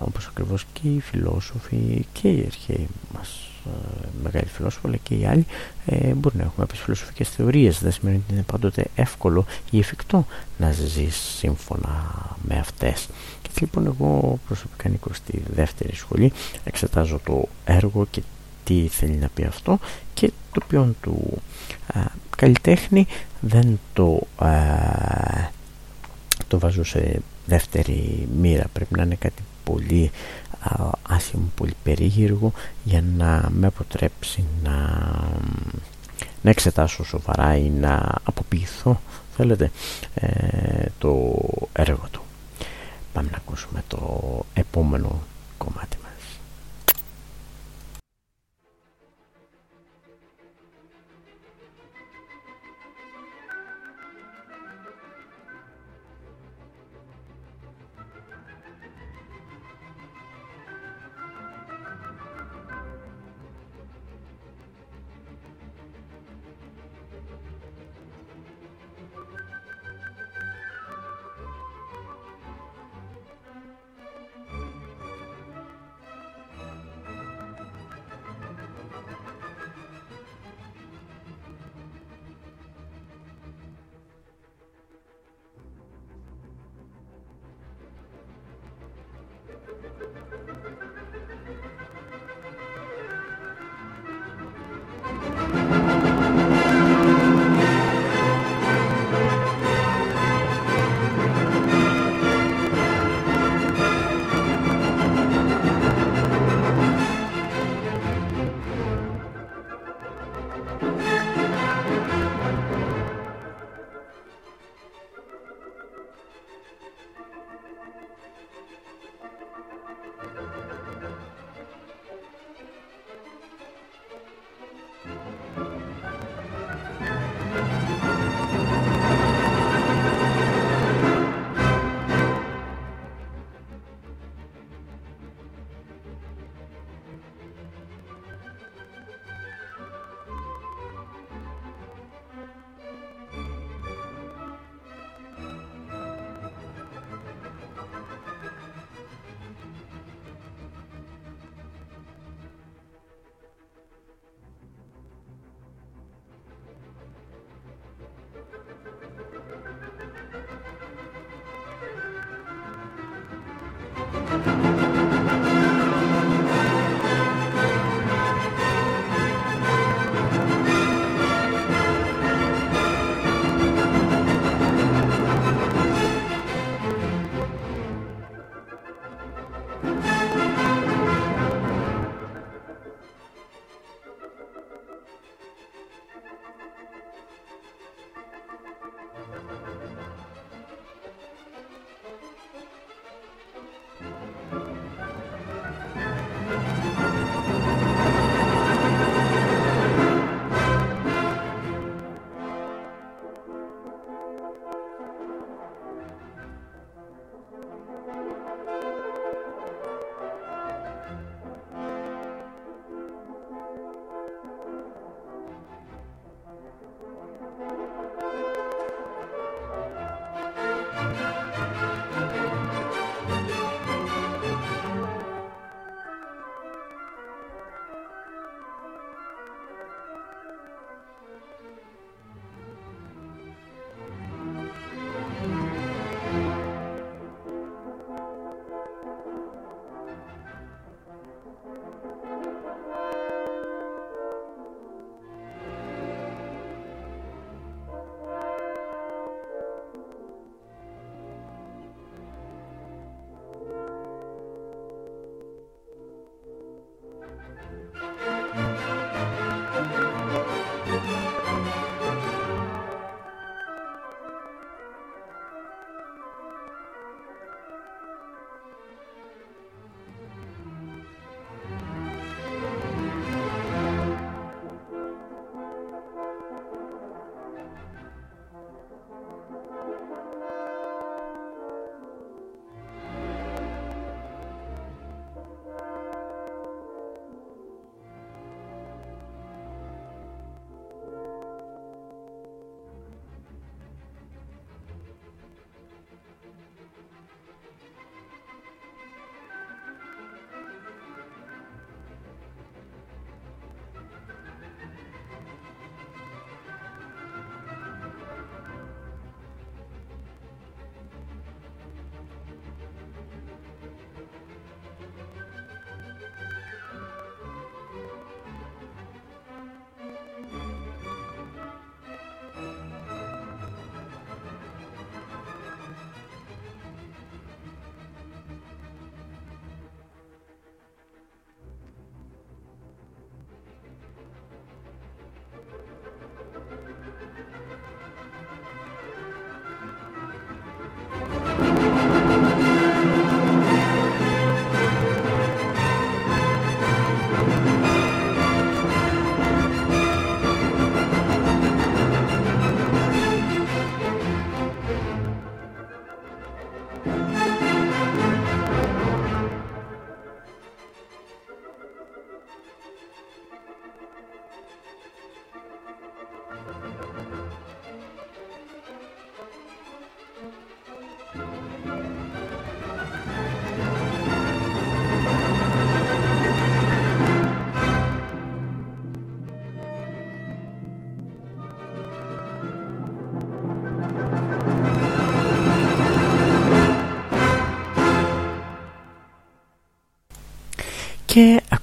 όπως ακριβώς και οι φιλόσοφοι και οι αρχαίοι μας ε, μεγάλοι φιλόσοφοι αλλά και οι άλλοι ε, μπορεί να έχουμε κάποιες φιλοσοφικές θεωρίες. Δεν σημαίνει ότι είναι πάντοτε εύκολο ή εφικτό να ζεις σύμφωνα με αυτές. Και λοιπόν εγώ προσωπικά νίκω στη δεύτερη σχολή εξετάζω το έργο και τι θέλει να πει αυτό και το ποιόν του α, καλλιτέχνη. Δεν το, α, το βάζω σε δεύτερη μοίρα. Πρέπει να είναι κάτι πολύ α, άσχημο, πολύ περίεργο για να με αποτρέψει να, να εξετάσω σοβαρά ή να αποποιηθώ θέλετε ε, το έργο του. Πάμε να ακούσουμε το επόμενο κομμάτι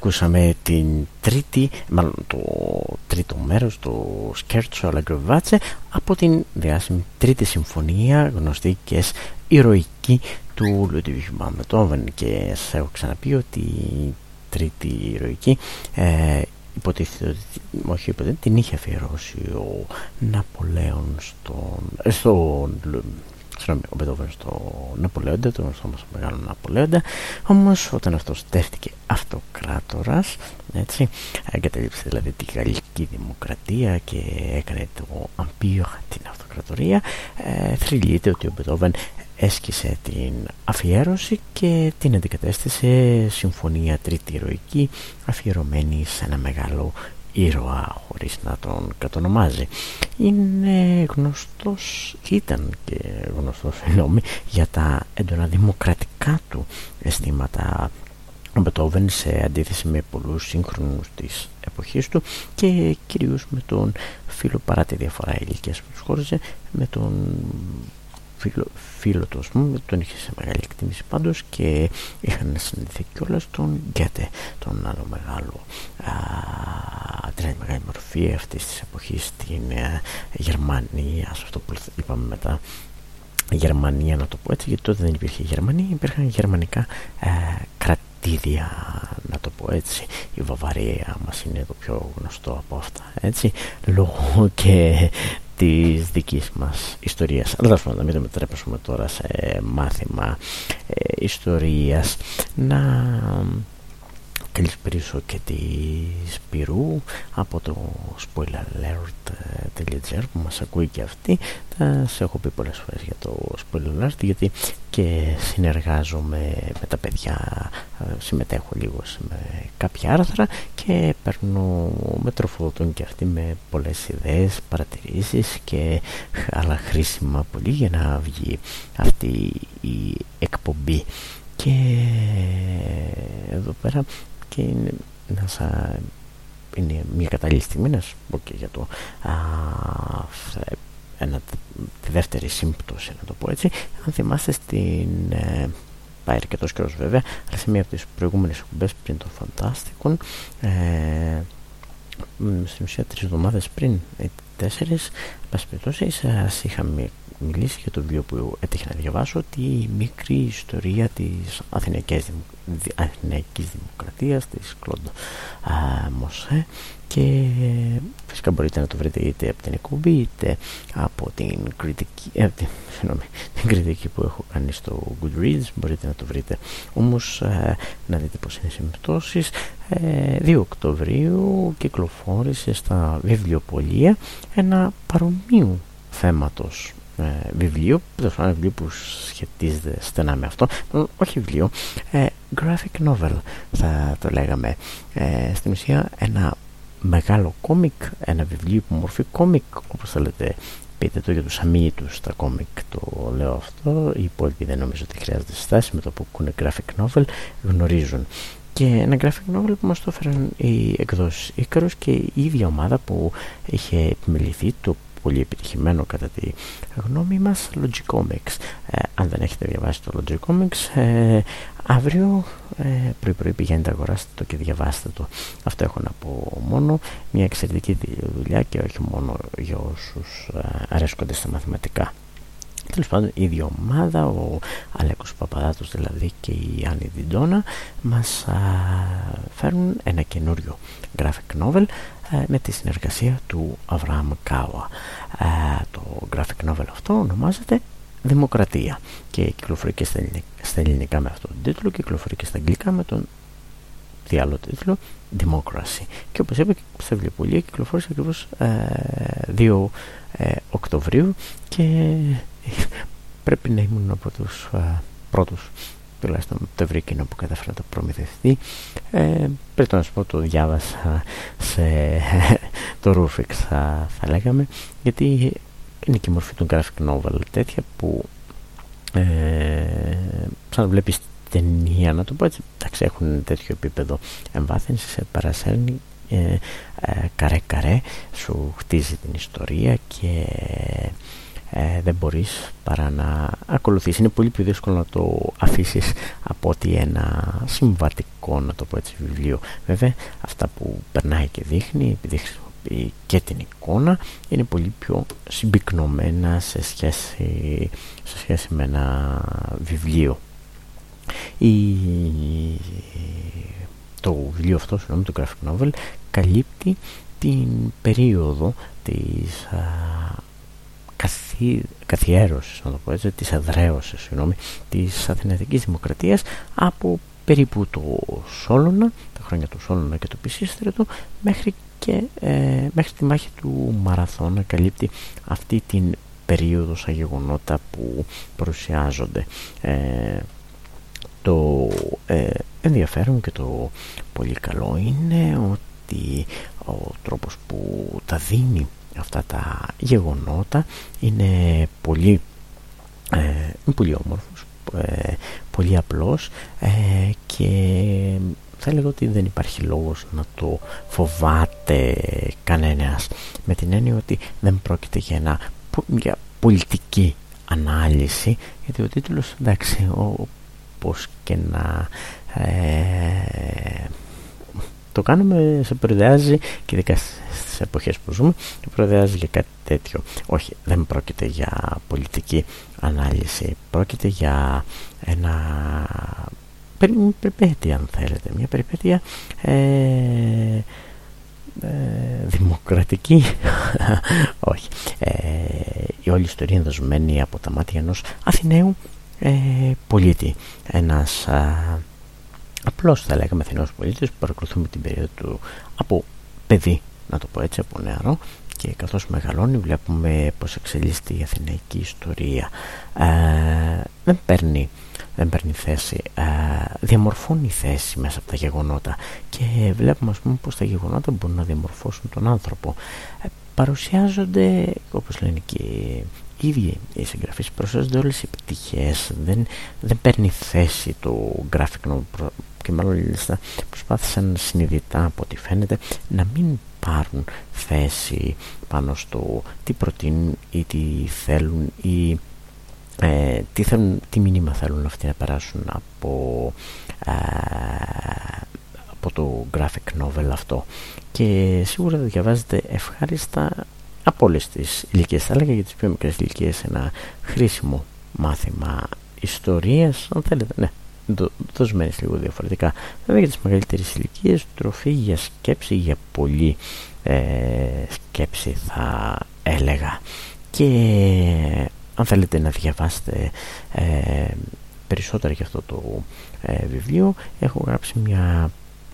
ακούσαμε την τρίτη, μάλλον το τρίτο μέρος του Σκέρτσο Αλαγκροβάτσε από την διάσημη τρίτη συμφωνία γνωστή και ηρωική του Λουντιβίχ Μπαμετόβεν και σας έχω ξαναπεί ότι η τρίτη ηρωική ε, υποτίθεται ότι όχι υποτίθεται, την είχε αφιερώσει ο Ναπολέον στον, ε, στον συγγνώμη, ο Μπετόβεν στο Ναπολέοντα, τον γνωστό μας μεγάλο Ναπολέοντα, όμως όταν αυτός στέφτηκε αυτοκράτορας, έτσι, εγκαταλείψε δηλαδή τη γαλλική δημοκρατία και έκανε το αμπίο την αυτοκρατορία, ε, θρυλείται ότι ο Μπετόβεν έσκησε την αφιέρωση και την αντικατέστησε συμφωνία τρίτη ηρωική αφιερωμένη σε ένα μεγάλο ήρωα χωρίς να τον κατονομάζει. Είναι γνωστός ήταν και γνωστός συγγνώμη για τα έντονα δημοκρατικά του αισθήματα. Ο Μπετόβεν σε αντίθεση με πολλούς σύγχρονους της εποχής του και κυρίως με τον φίλο παρά τη διαφορά ηλικίας που τους χώριζε με τον φίλο, φίλο του μου, τον είχε σε μεγάλη εκτίμηση πάντως και είχαν συνδεθεί κιόλας τον Γκέτε, τον άλλο μεγάλο α, την μεγάλη μορφή αυτής της εποχής στην ε, Γερμανία, σε αυτό που είπαμε μετά. Γερμανία να το πω έτσι γιατί τότε δεν υπήρχε Γερμανία υπήρχαν γερμανικά ε, κρατήδια να το πω έτσι. Η Βαβαρία μας είναι το πιο γνωστό από αυτά έτσι. Λόγω και της δικής μας ιστορίας. Αλλά θα να μην το μετρέψουμε τώρα σε μάθημα ε, ιστορίας. Να καλησπέρισω και τη Σπυρού από το spoileralert.gr που μας ακούει και αυτή. Τα σε έχω πει πολλές φορές για το spoiler alert γιατί και συνεργάζομαι με τα παιδιά συμμετέχω λίγο σε κάποια άρθρα και παίρνω με τροφοδοτούν και αυτοί με πολλές ιδέες, παρατηρήσεις και άλλα χρήσιμα πολύ για να βγει αυτή η εκπομπή. Και εδώ πέρα και είναι, να σα, είναι μια κατάλληλη στιγμή να σου πω και για το α, ένα, τη δεύτερη σύμπτωση να το πω έτσι. Αν θυμάστε στην ε, πάει αρκετός καιρός βέβαια αλλά σε μία από τις προηγούμενες εκπομπές πριν το Φαντάστικον ε, στην ουσία τρεις εβδομάδες πριν ε, τέσσερις πάση περιπτώσει σας είχαμε μιλήσει για το βιβλίο που έτυχε να διαβάσω ότι η μικρή ιστορία της Αθηναϊκής, Αθηναϊκής Δημοκρατίας της Κλοντ Μωσέ. Και φυσικά μπορείτε να το βρείτε είτε από την εκπομπή είτε από την κριτική, ε, την, την κριτική που έχω κάνει στο Goodreads. Μπορείτε να το βρείτε όμως ε, να δείτε πως είναι συμπτώσεις. Ε, 2 Οκτωβρίου κυκλοφόρησε στα βιβλιοπολία ένα παρομοίου θέματος ε, βιβλίο, ένα βιβλίο που σχετίζεται στενά με αυτό, όχι βιβλίο, ε, graphic novel θα το λέγαμε. Ε, στην ουσία ένα μεγάλο κόμικ, ένα βιβλίο που μορφή κόμικ, όπως θέλετε πείτε το για τους αμύητους τα κόμικ το λέω αυτό, οι υπόλοιποι δεν νομίζω ότι χρειάζεται στάση με το που ακούνε graphic novel γνωρίζουν. Και ένα graphic novel που μας το έφεραν οι εκδόσεις Ίκαρος και η ίδια ομάδα που είχε επιμεληθεί το πολύ επιτυχημένο κατά τη γνώμη μας Logicomics ε, αν δεν έχετε διαβάσει το Logicomics ε, αύριο ε, πρωί πρωί πηγαίνετε αγοράστε το και διαβάστε το. Αυτό έχω να πω μόνο. Μια εξαιρετική δουλειά και όχι μόνο για όσους ε, αρέσκονται στα μαθηματικά. Τέλος πάντων η ίδια ομάδα, ο Αλέκος Παπαδάτος δηλαδή και η Άννη Διντόνα μας α, φέρνουν ένα καινούριο graphic novel ε, με τη συνεργασία του Αβραάμ Κάουα. Ε, το graphic novel αυτό ονομάζεται Δημοκρατία και κυκλοφορεί και στα ελληνικά, με αυτόν τον τίτλο, κυκλοφορεί και στα αγγλικά με τον τι άλλο τίτλο Democracy και όπως είπα στα βιβλιοπολία κυκλοφόρησε ακριβώς ε, 2 ε, Οκτωβρίου και πρέπει να ήμουν από τους ε, πρώτους τουλάχιστον το ευρύ κοινό που κατάφερα να το προμηθευτεί. Ε, πρέπει να σου πω το διάβασα σε το Rufix θα, θα λέγαμε γιατί είναι και η μορφή του graphic novel τέτοια που ε, σαν να βλέπεις ταινία να το πω έτσι εντάξει έχουν τέτοιο επίπεδο εμβάθυνσης σε παρασέρνει ε, ε, καρέ καρέ σου χτίζει την ιστορία και ε, δεν μπορείς παρά να ακολουθείς. Είναι πολύ πιο δύσκολο να το αφήσεις από ότι ένα συμβατικό, να το πω έτσι, βιβλίο. Βέβαια, αυτά που περνάει και δείχνει, επειδή χρησιμοποιεί και την εικόνα, είναι πολύ πιο συμπυκνωμένα σε σχέση, σε σχέση με ένα βιβλίο. Η... Το βιβλίο αυτό, συγγνώμη, το graphic novel, καλύπτει την περίοδο της α, καθι, καθιέρωσης, να το πω έτσι, της αδραίωσης, συγγνώμη, της Αθηνατικής Δημοκρατίας από περίπου το Σόλωνα, τα χρόνια του Σόλωνα και του Πισίστρετου, μέχρι και ε, μέχρι τη μάχη του Μαραθώνα καλύπτει αυτή την περίοδο σαν γεγονότα που παρουσιάζονται. Ε, το ε, ενδιαφέρον και το πολύ καλό είναι ότι ο τρόπος που τα δίνει αυτά τα γεγονότα. Είναι πολύ, ε, πολύ όμορφος, ε, πολύ απλός ε, και θα έλεγα ότι δεν υπάρχει λόγος να το φοβάται κανένας με την έννοια ότι δεν πρόκειται για, ένα, για πολιτική ανάλυση γιατί ο τίτλος εντάξει όπως και να ε, το κάνουμε σε προειδεάζει και ειδικά στις εποχές που ζούμε το προειδεάζει για κάτι τέτοιο. Όχι δεν πρόκειται για πολιτική ανάλυση. Πρόκειται για ένα περιπέτεια αν θέλετε. Μια περιπέτεια ε, ε, δημοκρατική. Όχι. Ε, η όλη ιστορία είναι δοσμένη από τα μάτια ενός Αθηναίου ε, πολίτη. Ένας απλώς θα λέγαμε Αθηναίος πολίτης που παρακολουθούμε την περίοδο του από παιδί να το πω έτσι από νεαρό. Και καθώς μεγαλώνει βλέπουμε πως εξελίσσεται η αθηναϊκή ιστορία. Ε, δεν παίρνει δεν παίρνει θέση. Ε, διαμορφώνει θέση μέσα από τα γεγονότα. Και βλέπουμε ας πούμε πως τα γεγονότα μπορούν να διαμορφώσουν τον άνθρωπο. Ε, παρουσιάζονται όπως λένε και οι ίδιοι οι συγγραφείς προσέζονται όλες οι επιτυχίες. Δεν, δεν παίρνει θέση το graphic novel και μάλιστα προσπάθησαν συνειδητά από ό,τι φαίνεται να μην πάρουν θέση πάνω στο τι προτείνουν ή τι θέλουν ή ε, τι, θέλουν, τι μήνυμα θέλουν αυτοί να περάσουν από, ε, από το graphic novel αυτό. Και σίγουρα θα διαβάζετε ευχάριστα από όλες τις ηλικίες. Θα έλεγα για τις πιο μικρές ηλικίες ένα χρήσιμο μάθημα ιστορίας. Αν θέλετε ναι το δώσουμε λίγο διαφορετικά. Βέβαια για τις μεγαλύτερες ηλικίες τροφή για σκέψη για πολύ ε, σκέψη θα έλεγα. Και αν θέλετε να διαβάσετε ε, περισσότερα για αυτό το ε, βιβλίο έχω γράψει μια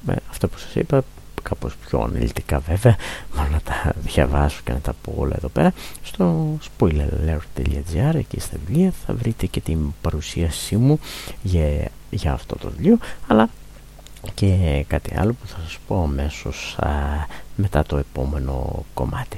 ε, αυτό που σας είπα κάπως πιο αναλυτικά βέβαια μόνο να τα διαβάσω και να τα πω όλα εδώ πέρα στο spoiler.gr εκεί στα βιβλία θα βρείτε και την παρουσίασή μου για, για αυτό το βιβλίο αλλά και κάτι άλλο που θα σας πω αμέσως μετά το επόμενο κομμάτι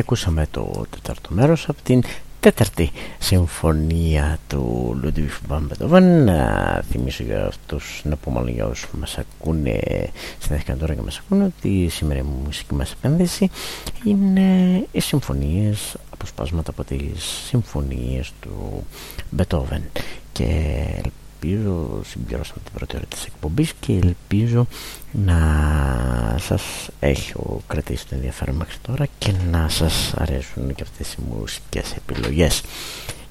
ακούσαμε το τέταρτο μέρος από την τέταρτη συμφωνία του Λούντιβιχ Μπαμπετόβεν να θυμίσω για αυτούς να πω μάλλον για όσους μας ακούνε συνέχεια τώρα και μας ακούνε ότι η σημερινή μουσική μας επένδυση είναι οι συμφωνίες αποσπάσματα από τις συμφωνίες του Μπετόβεν. Και ελπίζω συμπληρώσαμε την πρώτη ώρα της εκπομπής και ελπίζω να σας έχει κρατήσει το ενδιαφέρον μέχρι τώρα και να σας αρέσουν και αυτές οι μουσικές επιλογές.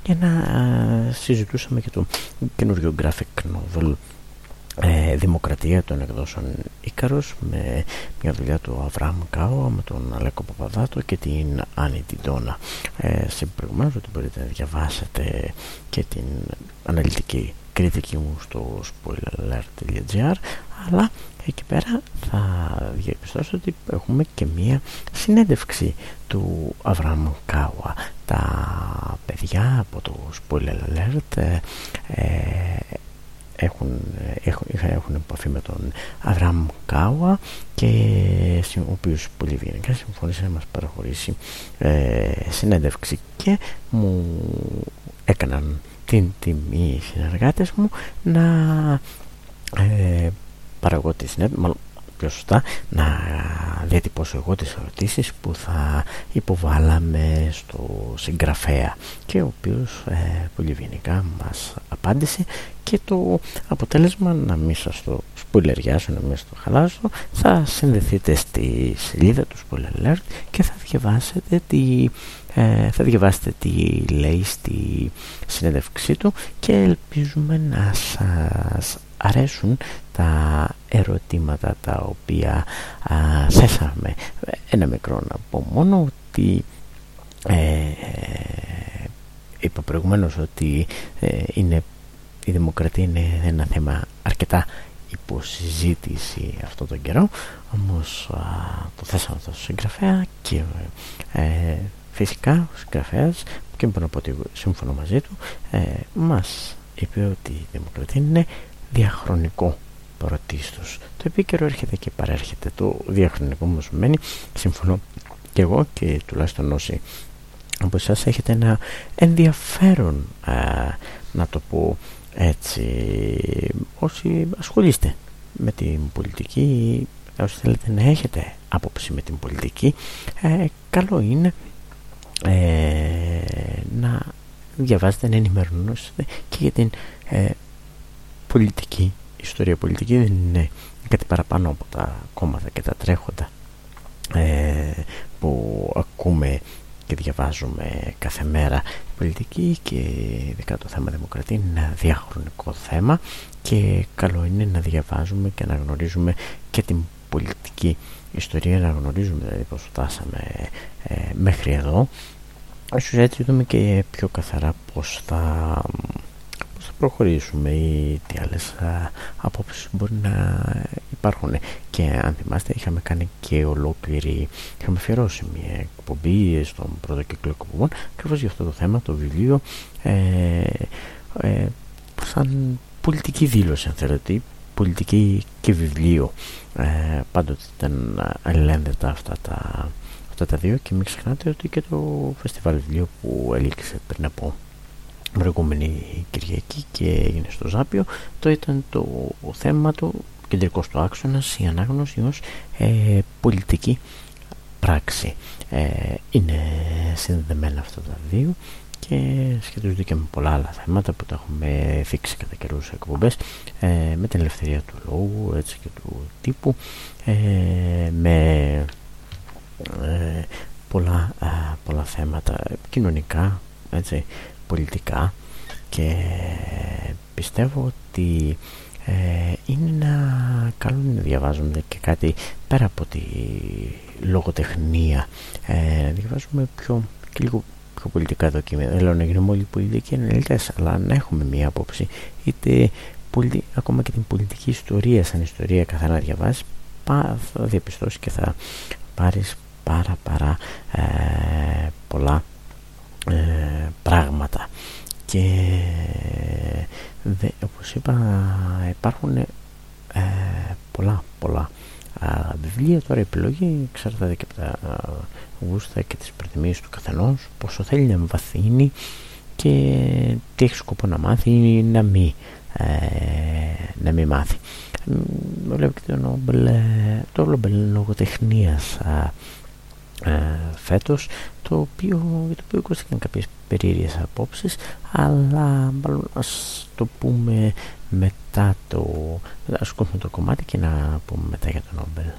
Για να συζητούσαμε και το καινούριο graphic novel ε, Δημοκρατία των εκδόσεων Ίκαρος με μια δουλειά του Αβραάμ Κάουα με τον Αλέκο Παπαδάτο και την Άννη Τιντόνα ε, σε προηγουμένως ότι μπορείτε να διαβάσετε και την αναλυτική κριτική μου στο spoiler.gr αλλά εκεί πέρα θα διαπιστώσω ότι έχουμε και μία συνέντευξη του Αβραάμ Κάουα. Τα παιδιά από το spoiler alert ε, έχουν, έχουν, έχουν επαφή με τον Αβραάμ Κάουα και ο οποίος πολύ ευγενικά συμφώνησε να μας παραχωρήσει ε, συνέντευξη και μου έκαναν την τιμή οι συνεργάτες μου να ε, παραγώ τη συνέντευξη μάλλον πιο σωστά να διατυπώσω εγώ τις ερωτήσεις που θα υποβάλαμε στο συγγραφέα και ο οποίος ε, πολύ ευγενικά μας απάντησε και το αποτέλεσμα να μην σας το σπουλεριάσω, να μην σας το χαλάσω θα συνδεθείτε στη σελίδα του Spoiler Alert και θα διαβάσετε τι, ε, θα διαβάσετε τι λέει στη συνέντευξή του και ελπίζουμε να σας αρέσουν τα ερωτήματα τα οποία α, θέσαμε. Ένα μικρό να πω μόνο ότι ε, είπα προηγουμένως ότι ε, είναι, η δημοκρατία είναι ένα θέμα αρκετά υποσυζήτηση αυτό τον καιρό όμως το θέσαμε το συγγραφέα και ε, φυσικά ο συγγραφέας και μπορώ να πω ότι σύμφωνα μαζί του ε, μας είπε ότι η δημοκρατία είναι διαχρονικό πρωτίστως. Το επίκαιρο έρχεται και παρέρχεται. Το διαχρονικό μου μένει, συμφωνώ και εγώ και τουλάχιστον όσοι από εσάς έχετε ένα ενδιαφέρον να το πω έτσι όσοι ασχολείστε με την πολιτική όσοι θέλετε να έχετε άποψη με την πολιτική ε, καλό είναι ε, να διαβάζετε να ενημερώνεστε και για την ε, πολιτική η ιστορία πολιτική. Δεν είναι κάτι παραπάνω από τα κόμματα και τα τρέχοντα ε, που ακούμε και διαβάζουμε κάθε μέρα. Πολιτική και ειδικά το θέμα δημοκρατία είναι ένα διαχρονικό θέμα και καλό είναι να διαβάζουμε και να γνωρίζουμε και την πολιτική ιστορία να γνωρίζουμε δηλαδή πως φτάσαμε ε, μέχρι εδώ. Ίσως έτσι δούμε και πιο καθαρά πως θα προχωρήσουμε ή τι άλλες απόψεις μπορεί να υπάρχουν. Και αν θυμάστε είχαμε κάνει και ολόκληρη είχαμε αφιερώσει μια εκπομπή στον πρώτο κύκλο εκπομπών ακριβώ για αυτό το θέμα το βιβλίο ε, ε, σαν πολιτική δήλωση αν θέλετε πολιτική και βιβλίο. Ε, πάντοτε ήταν αλληλένδετα αυτά τα, αυτά τα δύο. Και μην ξεχνάτε ότι και το φεστιβάλ βιβλίο που έληξε πριν από προηγούμενη Κυριακή και έγινε στο Ζάπιο το ήταν το θέμα του κεντρικός του άξονας η ανάγνωση ως ε, πολιτική πράξη. Ε, είναι συνδεδεμένα αυτά τα δύο και σχετίζονται και με πολλά άλλα θέματα που τα έχουμε θίξει κατά καιρούς εκπομπές ε, με την ελευθερία του λόγου έτσι και του τύπου με πολλά, πολλά θέματα κοινωνικά έτσι, πολιτικά και πιστεύω ότι ε, είναι ένα καλό να διαβάζουμε και κάτι πέρα από τη λογοτεχνία. Ε, διαβάζουμε πιο, και λίγο πιο πολιτικά δοκίμια δεν λέω να γίνουμε όλοι πολιτικοί αναλυτές αλλά να έχουμε μία άποψη είτε πολι... ακόμα και την πολιτική ιστορία σαν ιστορία καθαρά να διαβάσεις θα διαπιστώσεις και θα πάρεις πάρα πάρα ε, πολλά ε, πράγματα και δε, όπως είπα υπάρχουν ε, πολλά πολλά βιβλία. Τώρα η επιλογή εξαρτάται και από τα γούστα και τις προτιμήσεις του καθενός, πόσο θέλει να εμβαθύνει και τι έχει σκοπό να μάθει ή να μην, ε, να μην μάθει. Βλέπω και το Νόμπελ, το Νόμπελ λογοτεχνίας ε, φέτος το οποίο, για το οποίο ακούστηκαν κάποιες περίεργες απόψεις αλλά ας το πούμε μετά το ας το κομμάτι και να πούμε μετά για το Νόμπελ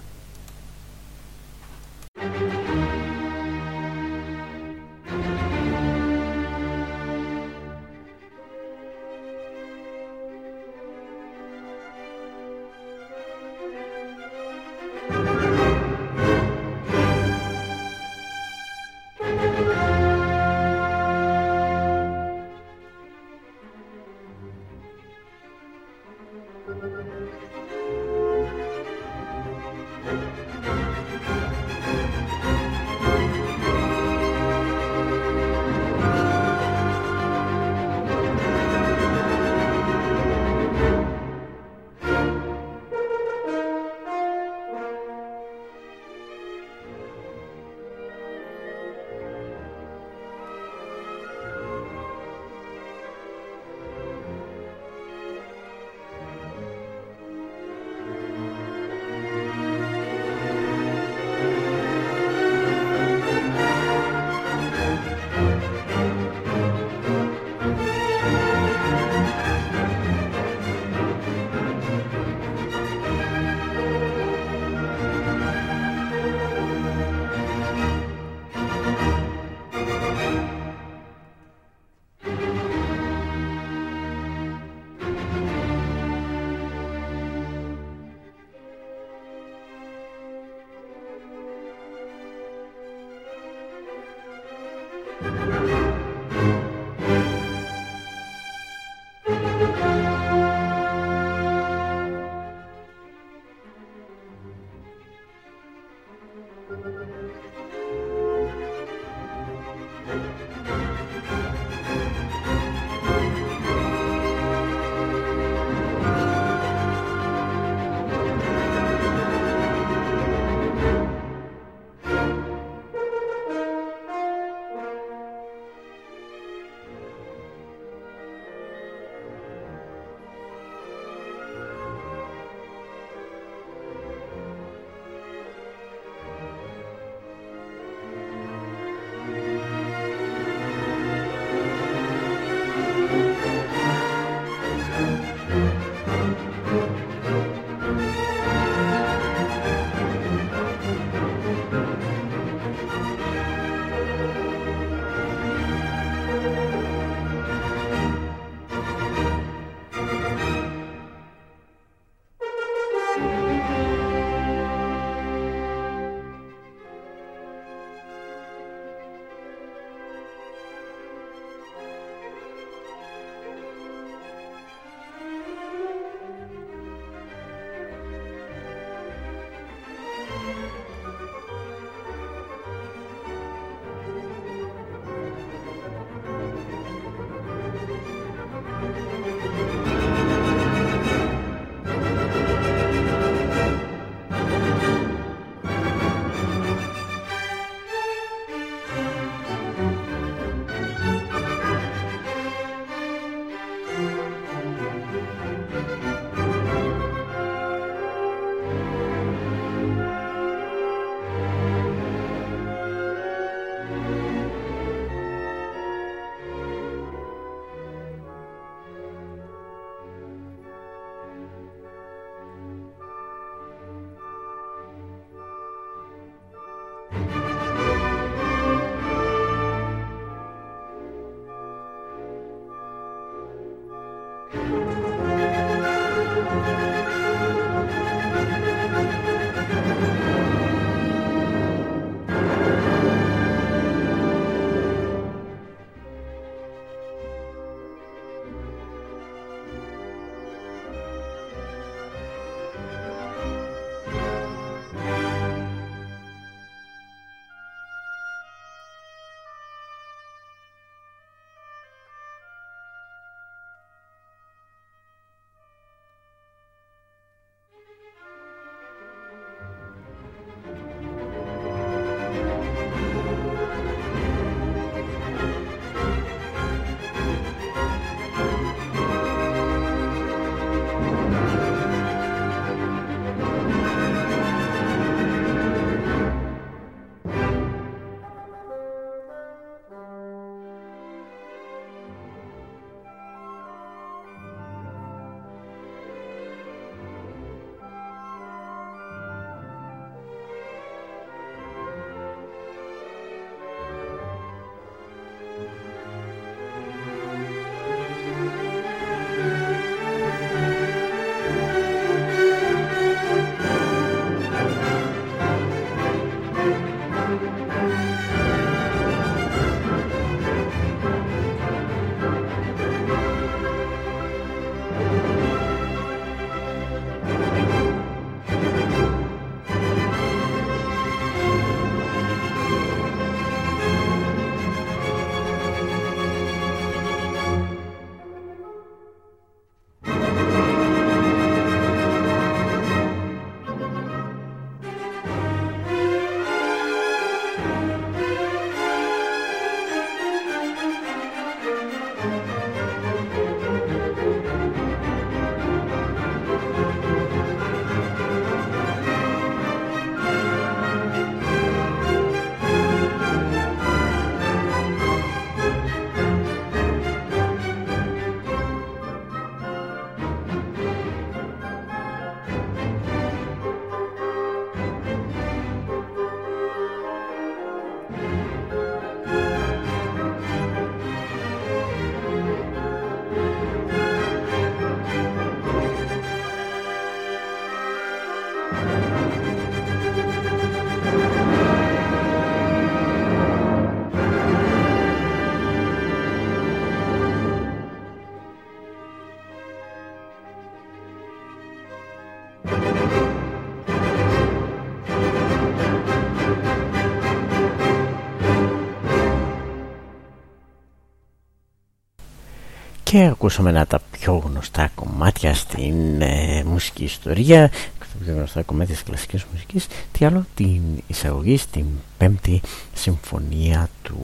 και ακούσαμε ένα τα πιο γνωστά κομμάτια στην ε, μουσική ιστορία τα πιο γνωστά κομμάτια της κλασικής μουσικής. Τι άλλο την εισαγωγή στην πέμπτη συμφωνία του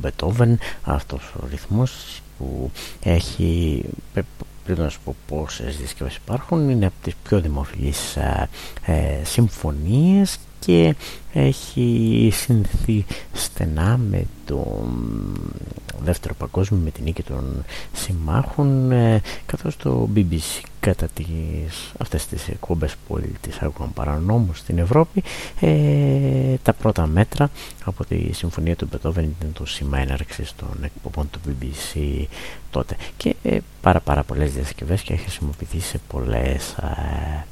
Μπετόβεν αυτός ο ρυθμός που έχει πριν να σου πω πόσες διασκευές υπάρχουν είναι από τις πιο δημοφιλείς ε, ε συμφωνίες και έχει συνδεθεί στενά με το δεύτερο παγκόσμιο με την νίκη των συμμάχων ε, καθώς το BBC κατά τις, αυτές τις εκπομπές που όλοι τις άκουγαν παρανόμους στην Ευρώπη ε, τα πρώτα μέτρα από τη συμφωνία του Μπετόβεν ήταν το σήμα έναρξης των εκπομπών του BBC τότε. Και ε, πάρα πάρα πολλές διασκευές και έχει χρησιμοποιηθεί σε πολλές ε,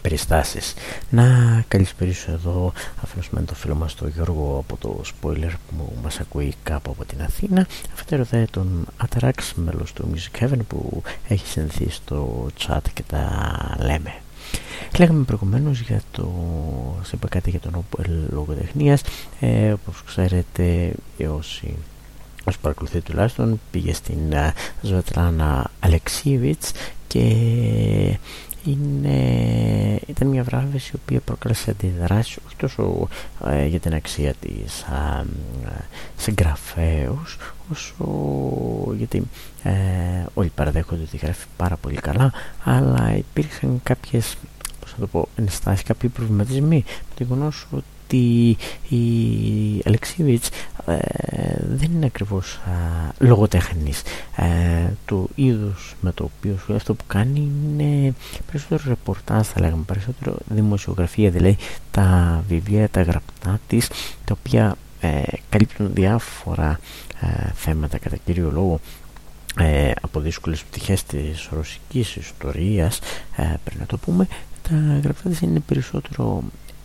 περιστάσεις. Να καλησπερίσω εδώ αφενός το φίλο μας τον Γιώργο από το spoiler που μας ακούει κάπου από την Αθήνα αφετέρου δε τον Ατράξ μέλος του Music Heaven που έχει συνδεθεί στο chat και τα λέμε. Λέγαμε προηγουμένως για το, σε είπα κάτι για τον Όπελ λογοτεχνίας, ε, όπως ξέρετε όσοι ως παρακολουθεί τουλάχιστον πήγε στην Ζωετράνα Αλεξίβιτς και είναι, ήταν μια βράβευση η οποία προκάλεσε αντιδράσεις όχι τόσο ε, για την αξία της α, συγγραφέως όσο γιατί ε, όλοι παραδέχονται ότι γράφει πάρα πολύ καλά αλλά υπήρχαν κάποιες πώς θα το πω, ενστάσεις, κάποιοι προβληματισμοί με το γεγονός ότι η Αλεξίβιτς ε, δεν είναι ακριβώς α, λογοτέχνης ε, το είδος με το οποίο αυτό που κάνει είναι περισσότερο ρεπορτάζ θα λέγαμε περισσότερο δημοσιογραφία δηλαδή τα βιβλία, τα γραπτά της τα οποία ε, καλύπτουν διάφορα ε, θέματα κατά κύριο λόγο ε, από δύσκολες πτυχές της ρωσικής ιστορίας πρέπει να το πούμε. Τα γραπτά της είναι περισσότερο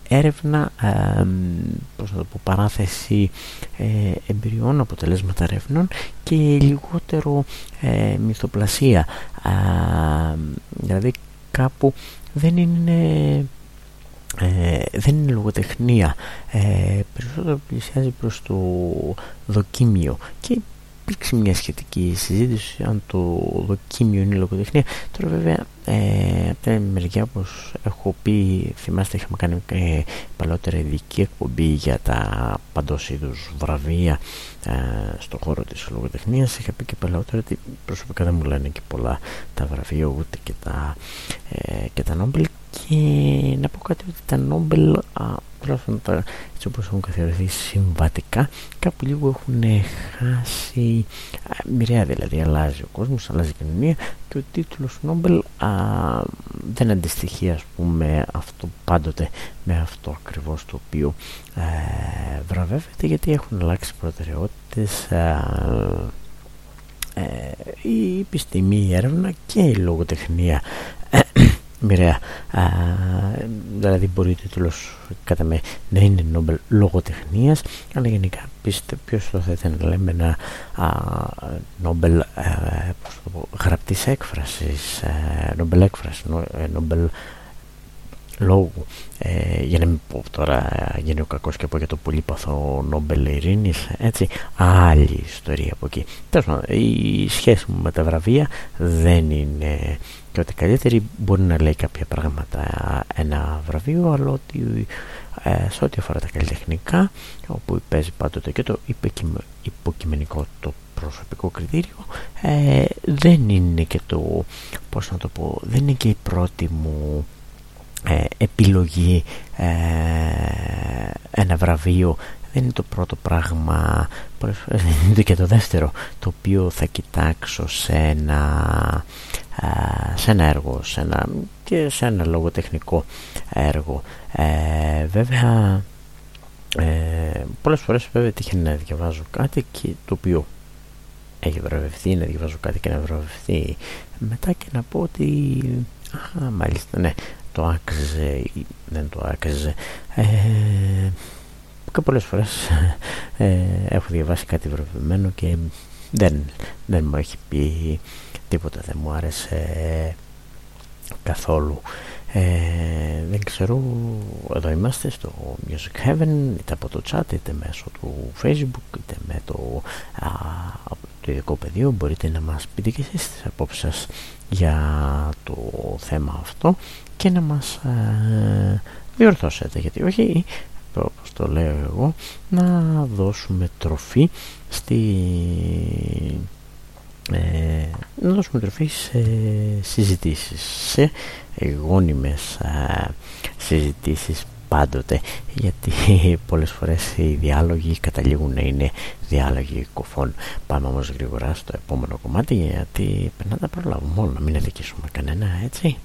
έρευνα, ε, πώς το πω, παράθεση ε, εμπειριών, αποτελέσματα έρευνων και λιγότερο ε, μυθοπλασία. δηλαδή κάπου δεν είναι ε, δεν είναι λογοτεχνία ε, περισσότερο πλησιάζει προς το δοκίμιο και υπήρξε μια σχετική συζήτηση αν το δοκίμιο είναι λογοτεχνία. Τώρα βέβαια ε, από την μεριά όπως έχω πει, θυμάστε είχαμε κάνει ε, παλαιότερα ειδική εκπομπή για τα παντός είδους βραβεία ε, στον χώρο της λογοτεχνίας. Είχα πει και παλαιότερα ότι προσωπικά δεν μου λένε και πολλά τα βραβεία ούτε και τα, ε, και τα Νόμπελ και να πω κάτι ότι τα Νόμπελ τουλάχιστον τα, έτσι όπως έχουν καθιερωθεί συμβατικά κάπου λίγο έχουν χάσει μοιραία δηλαδή αλλάζει ο κόσμος, αλλάζει η κοινωνία και ο τίτλος Νόμπελ α, δεν αντιστοιχεί ας πούμε αυτό πάντοτε με αυτό ακριβώς το οποίο ε, βραβεύεται γιατί έχουν αλλάξει προτεραιότητες ε, η επιστήμη, η έρευνα και η λογοτεχνία μοιραία. Α, δηλαδή μπορεί ο τίτλος κατά με να είναι Νόμπελ λογοτεχνίας αλλά γενικά πείστε ποιος το θα ήταν να λέμε ένα α, Νόμπελ ε, γραπτής έκφρασης ε, Νόμπελ έκφραση ε, Νόμπελ λόγου. Ε, για να μην πω τώρα γίνει ο κακός και πω για το πολύπαθο Νόμπελ Ειρήνης έτσι άλλη ιστορία από εκεί. Τέλος η σχέση μου με τα βραβεία δεν είναι και ότι καλύτερη. Μπορεί να λέει κάποια πράγματα ένα βραβείο αλλά ότι ε, σε ό,τι αφορά τα καλλιτεχνικά όπου παίζει πάντοτε και το υποκειμενικό το προσωπικό κριτήριο ε, δεν είναι και το πώς να το πω δεν είναι και η πρώτη μου ε, επιλογή ε, ένα βραβείο. Δεν είναι το πρώτο πράγμα δεν είναι και το δεύτερο το οποίο θα κοιτάξω σε ένα, σε ένα έργο σε ένα, και σε ένα λογοτεχνικό έργο. Ε, βέβαια ε, πολλές φορές βέβαια τύχει να διαβάζω κάτι και το οποίο έχει βραβευτεί να διαβάζω κάτι και να βραβευτεί μετά και να πω ότι α, μάλιστα ναι το άξιζε ή δεν το άξιζε. Ε, και πολλές φορές ε, έχω διαβάσει κάτι βραβευμένο και δεν, δεν μου έχει πει τίποτα δεν μου άρεσε καθόλου. Ε, δεν ξέρω εδώ είμαστε στο Music Heaven είτε από το chat είτε μέσω του Facebook είτε με το, α, το ειδικό πεδίο. Μπορείτε να μας πείτε και εσείς τις απόψεις σας για το θέμα αυτό και να μας ε, διορθώσετε. Γιατί όχι όπως το λέω εγώ να δώσουμε τροφή στη ε, να δώσουμε τροφή σε συζητήσεις σε γόνιμες συζητήσεις πάντοτε γιατί πολλές φορές οι διάλογοι καταλήγουν να είναι διάλογοι κοφών. Πάμε όμως γρήγορα στο επόμενο κομμάτι γιατί πρέπει να τα προλάβουμε όλα μην αδικήσουμε κανένα έτσι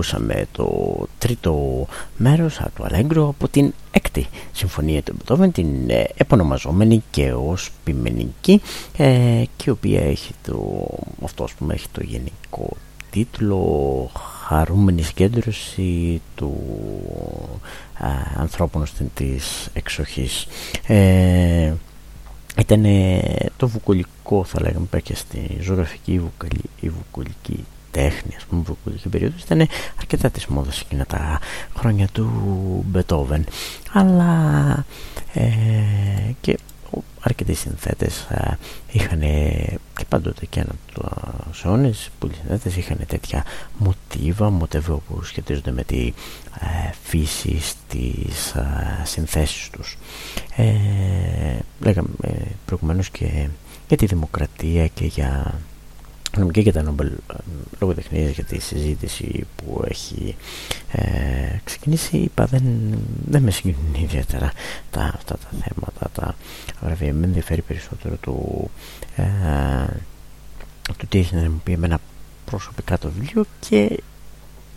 ακούσαμε το τρίτο μέρος από το Αλέγκρο από την έκτη συμφωνία του Μπετόβεν την ε, επωνομαζόμενη και ως ποιμενική ε, και η οποία έχει το, αυτό ας πούμε έχει το γενικό τίτλο χαρούμενη συγκέντρωση του ε, ανθρώπων στην της εξοχής ε, ήταν το βουκολικό θα λέγαμε και στη ζωγραφική η βουκολική τέχνη, ας πούμε, βουκουλική περίοδο ήταν αρκετά της μόδας εκείνα τα χρόνια του Μπετόβεν. Αλλά ε, και αρκετοί συνθέτες ε, είχαν και πάντοτε και ένα τους αιώνες πολλοί συνθέτες είχαν τέτοια μοτίβα, μοτίβα που σχετίζονται με τη ε, φύση στις ε, συνθέσεις τους. Ε, λέγαμε προηγουμένως και για τη δημοκρατία και για και για τα Νόμπελ λογοτεχνίες για τη συζήτηση που έχει ε, ξεκινήσει είπα δεν, δεν με συγκινούν ιδιαίτερα τα, αυτά τα θέματα τα βραβεία. Με ενδιαφέρει περισσότερο το, ε, το τι έχει να μου πει εμένα προσωπικά το βιβλίο και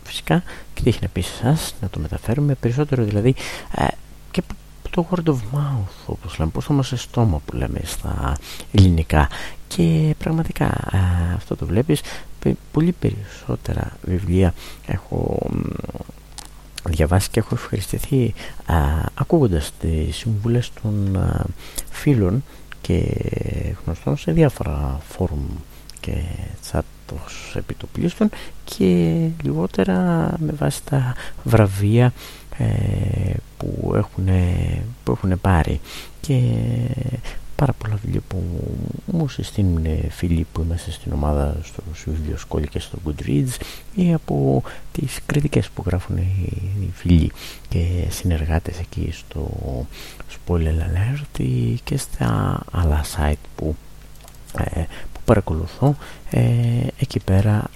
φυσικά και τι έχει να πει σε εσάς να το μεταφέρουμε. Περισσότερο δηλαδή ε, και το word of mouth όπως λέμε, πώς το σε στόμα που λέμε στα ελληνικά και πραγματικά αυτό το βλέπεις. Πολύ περισσότερα βιβλία έχω διαβάσει και έχω ευχαριστηθεί α, ακούγοντας τις συμβουλές των φίλων και γνωστών σε διάφορα φόρουμ και chat επιτοπλίστων και λιγότερα με βάση τα βραβεία ε, που, έχουν, που έχουν πάρει. Και πάρα πολλά βιβλία που μου συστήνουν φίλοι που είμαστε στην ομάδα στο βιβλιοσκόλη και στο Goodreads ή από τις κριτικές που γράφουν οι φίλοι και συνεργάτες εκεί στο Spoiler Alert και στα άλλα site που, ε, που παρακολουθώ. Ε, εκεί πέρα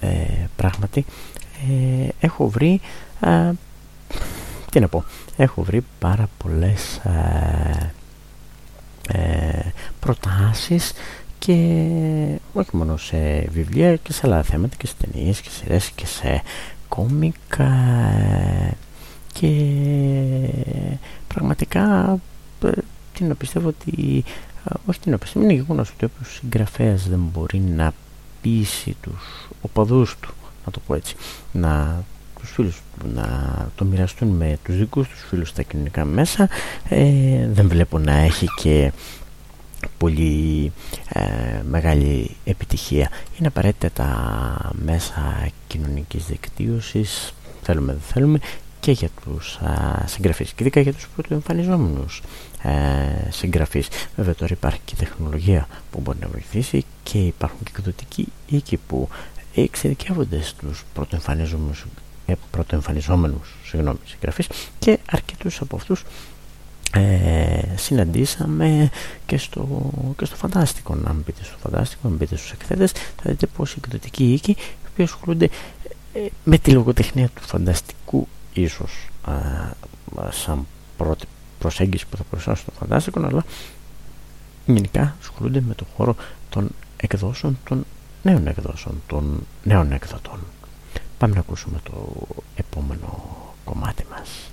ε, πράγματι έχω βρει τι να πω έχω βρει πάρα πολλές ε, προτάσεις και όχι μόνο σε βιβλία και σε άλλα θέματα και σε ταινίες και σε σειρές και σε κόμικα και πραγματικά ε, τι να πιστεύω ότι ε, όχι τι να πιστεύω είναι γεγονός ότι όποιος συγγραφέας δεν μπορεί να πείσει τους οπαδούς του να το πω έτσι να τους φίλους να το μοιραστούν με τους δικούς τους φίλους στα κοινωνικά μέσα ε, δεν βλέπω να έχει και πολύ ε, μεγάλη επιτυχία. Είναι απαραίτητα τα μέσα κοινωνικής δικτύωσης θέλουμε δεν θέλουμε και για τους α, συγγραφείς και ειδικά για τους πρωτοεμφανιζόμενους ε, συγγραφείς. Βέβαια τώρα υπάρχει και τεχνολογία που μπορεί να βοηθήσει και υπάρχουν και εκδοτικοί οίκοι που εξειδικεύονται στους πρωτοεμφανιζόμενους ε, πρωτοεμφανιζόμενους συγγνώμη, συγγραφείς και αρκετούς από αυτούς ε, συναντήσαμε και στο, και στο Φαντάστικο. Να μπείτε στο Φαντάστικο, να μπείτε στους εκθέτες θα δείτε πως οι εκδοτικοί οίκοι οι οποίοι ασχολούνται ε, με τη λογοτεχνία του φανταστικού ίσως α, σαν πρώτη προσέγγιση που θα προσθέσω στο Φαντάστικο αλλά γενικά ασχολούνται με το χώρο των εκδόσεων των νέων εκδόσεων των νέων εκδοτών Πάμε να ακούσουμε το επόμενο κομμάτι μας.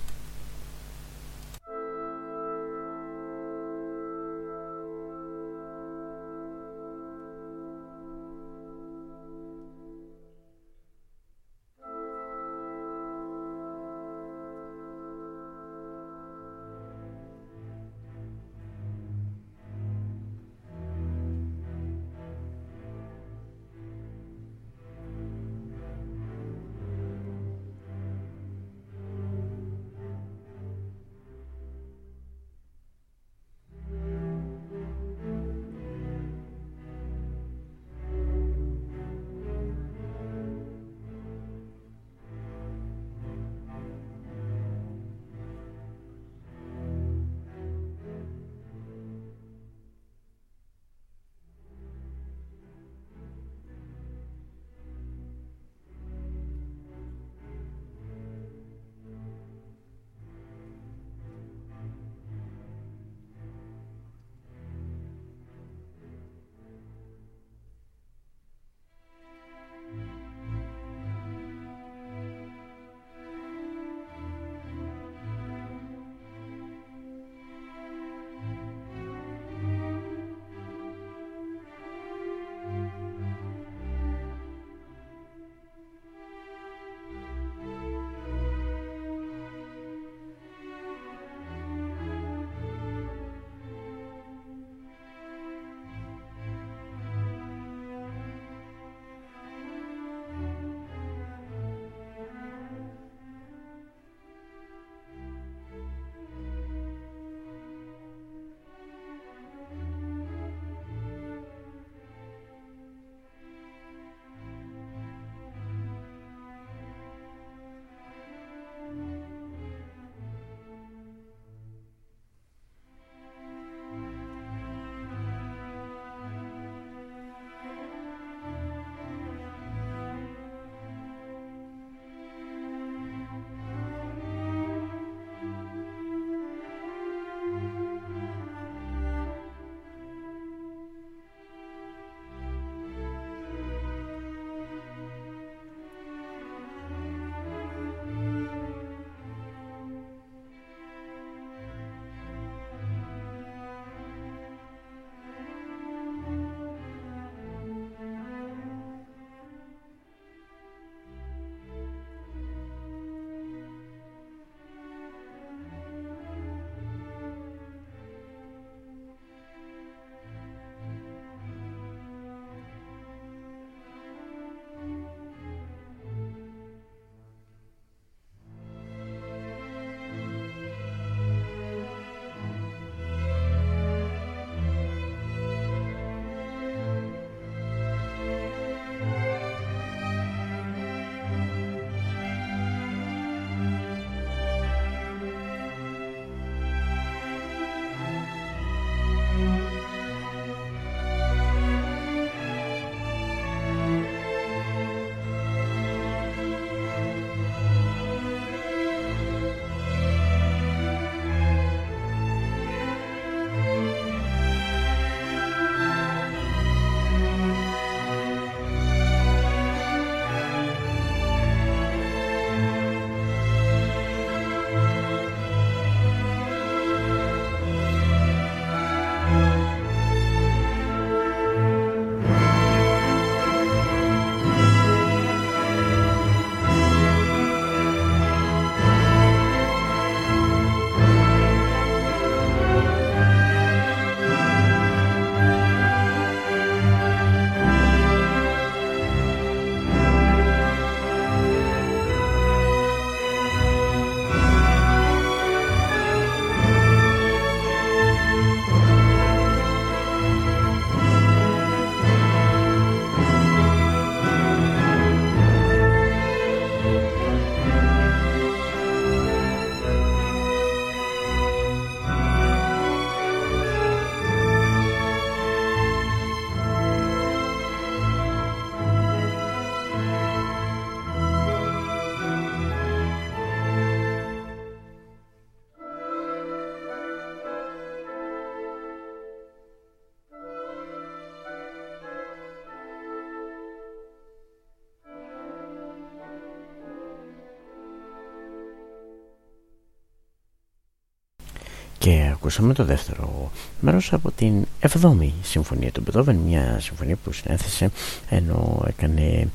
Και ακούσαμε το δεύτερο μέρος από την 7η Συμφωνία του Μπετόβεν μια συμφωνία που συνέθεσε ενώ έκανε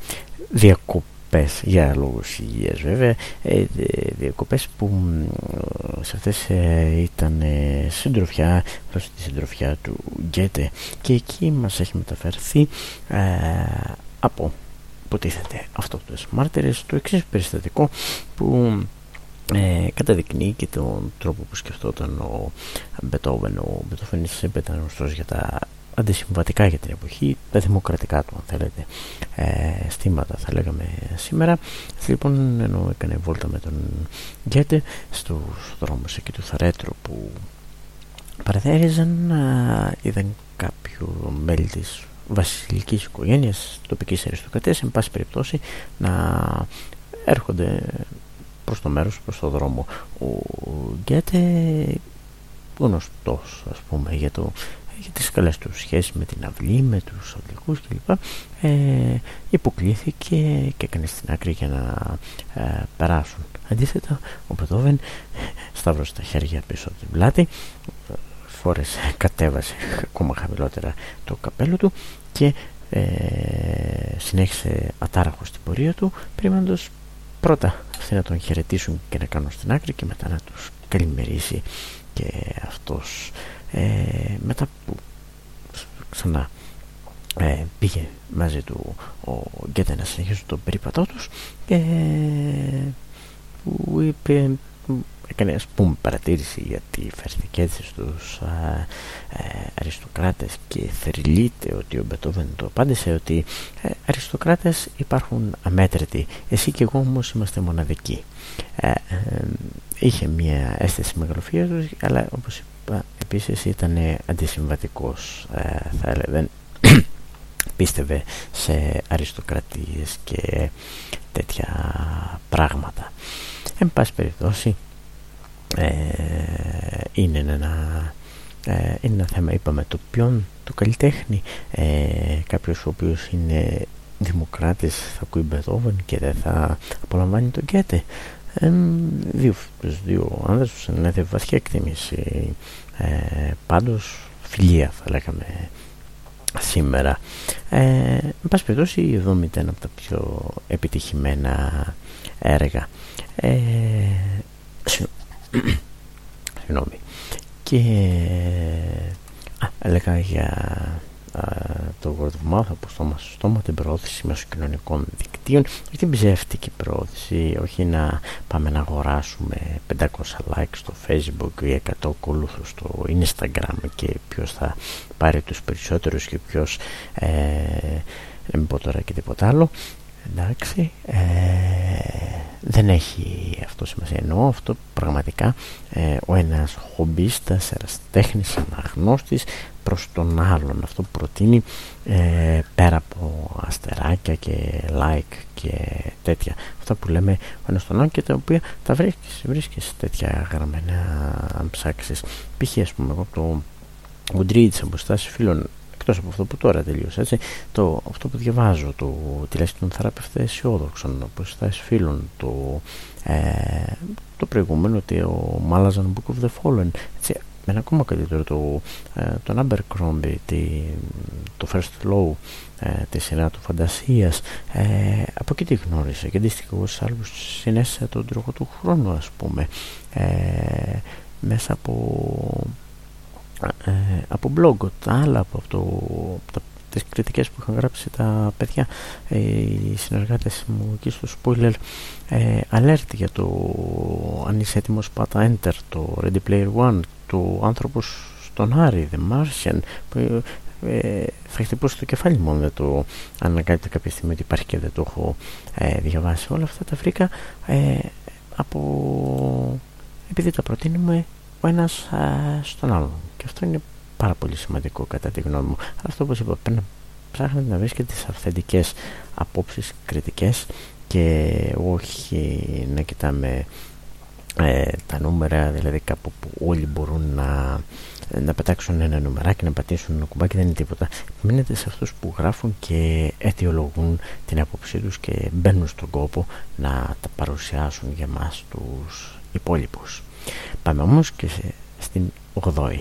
διακοπές για λόγους υγείας βέβαια ε, διακοπές που σε αυτές ε, ήταν συντροφιά προς τη συντροφιά του Γκέτε. Και εκεί μας έχει μεταφερθεί από υποτίθεται αυτό το μάρτυρες το εξής περιστατικό που ε, καταδεικνύει και τον τρόπο που σκεφτόταν ο Μπετόβεν. Ο Μπετόβεν ήταν γνωστός για τα αντισυμβατικά για την εποχή τα δημοκρατικά του αν θέλετε ε, στήματα θα λέγαμε σήμερα. Λοιπόν ενώ έκανε βόλτα με τον Γκέτε στους δρόμους εκεί του Θαρέτρου που παραθέριζαν είδαν κάποιο μέλη της βασιλικής οικογένειας τοπικής αριστοκρατίας εν πάση περιπτώσει να έρχονται προς το μέρος, προς το δρόμο. Ο Γκέτε γνωστός ας πούμε για, το, για τις καλές του σχέσεις με την αυλή, με τους αγγλικούς κλπ ε, υποκλήθηκε και έκανε στην άκρη για να ε, περάσουν. Αντίθετα ο Πετόβεν σταύρωσε τα χέρια πίσω από την πλάτη φόρεσε, κατέβασε ακόμα χαμηλότερα το καπέλο του και ε, συνέχισε ατάραχο στην πορεία του περιμένοντας πρώτα αυτοί να τον χαιρετήσουν και να κάνουν στην άκρη και μετά να τους καλημερίσει και αυτός ε, μετά που ξανά ε, πήγε μαζί του ο Γκέτε να συνεχίσουν τον περίπατό τους και που είπε έκανε ας πούμε παρατήρηση για τη έτσι στους α, ε, αριστοκράτες και θρυλείται ότι ο Μπετόβεν το απάντησε ότι ε, αριστοκράτες υπάρχουν αμέτρητοι. Εσύ και εγώ όμως είμαστε μοναδικοί. Ε, ε, είχε μια αίσθηση μεγαλοφίας αλλά όπως είπα επίσης ήταν αντισυμβατικός θα έλεγα. Δεν πίστευε σε αριστοκρατίες και τέτοια πράγματα. Εν πάση περιπτώσει ε, είναι ένα ε, είναι ένα θέμα είπαμε το ποιον το καλλιτέχνη. Ε, κάποιος ο οποίος είναι δημοκράτης θα ακούει Μπεθόβεν και δεν θα απολαμβάνει τον Κέτε ε, δύο, τους δύο άνδρες τους ενέδε βαθιά εκτίμηση. Ε, πάντως φιλία θα λέγαμε σήμερα. Ε, εν πάση περιπτώσει η Εβδόμη ήταν από τα πιο επιτυχημένα έργα. Ε, Συγγνώμη. Και α, έλεγα για το word of mouth από στόμα στο στόμα την προώθηση μέσω κοινωνικών δικτύων όχι την ψεύτικη προώθηση όχι να πάμε να αγοράσουμε 500 likes στο facebook ή 100 ακολούθους στο instagram και ποιος θα πάρει τους περισσότερους και ποιος ε, δεν μην πω τώρα και τίποτα άλλο εντάξει ε, δεν έχει αυτό σημασία. Εννοώ αυτό πραγματικά ε, ο ένας χομπίστας, εραστέχνης, αναγνώστης προς τον άλλον. Αυτό που προτείνει ε, πέρα από αστεράκια και like και τέτοια. Αυτά που λέμε ο ένας τον άλλον και τα οποία τα βρίσκεις, βρίσκεις τέτοια γραμμένα αν ψάξεις. Π.χ. ας πούμε εγώ το Goodreads αποστάσει φίλων εκτός από αυτό που τώρα τελείωσε έτσι, το, αυτό που διαβάζω το, τη λέξη των θεραπευτέ αισιόδοξων όπως τα φίλων το, ε, το προηγούμενο ότι ο Malazan Book of the Fallen έτσι, με ένα ακόμα καλύτερο το, ε, τον Abercrombie τη, το First Law ε, τη σειρά του φαντασίας ε, από εκεί τη γνώρισα και αντίστοιχα εγώ σε άλλους συνέστησα τον τρόπο του χρόνου ας πούμε ε, μέσα από ε, από blog, τα άλλα από αυτό, τα, τις κριτικές που είχαν γράψει τα παιδιά, ε, οι συνεργάτες μου εκεί στο spoiler ε, alert για το αν είσαι έτοιμος πάτα enter, το Ready Player One, το άνθρωπος στον Άρη, The Martian, που ε, θα χτυπώσει το κεφάλι μου δεν το αναγκάζεται κάποια στιγμή ότι υπάρχει και δεν το έχω ε, διαβάσει. Όλα αυτά τα βρήκα ε, από επειδή τα προτείνουμε ο ένας στον άλλον και αυτό είναι πάρα πολύ σημαντικό κατά τη γνώμη μου. Αλλά αυτό όπως είπα πρέπει να ψάχνετε να βρίσκετε τις αυθεντικές απόψεις κριτικές και όχι να κοιτάμε ε, τα νούμερα δηλαδή κάπου που όλοι μπορούν να, να πετάξουν ένα νούμεράκι να πατήσουν ένα κουμπάκι δεν είναι τίποτα. Μείνετε σε αυτούς που γράφουν και αιτιολογούν την άποψή τους και μπαίνουν στον κόπο να τα παρουσιάσουν για μας τους υπόλοιπους. Πάμε όμως και σε στην 8η.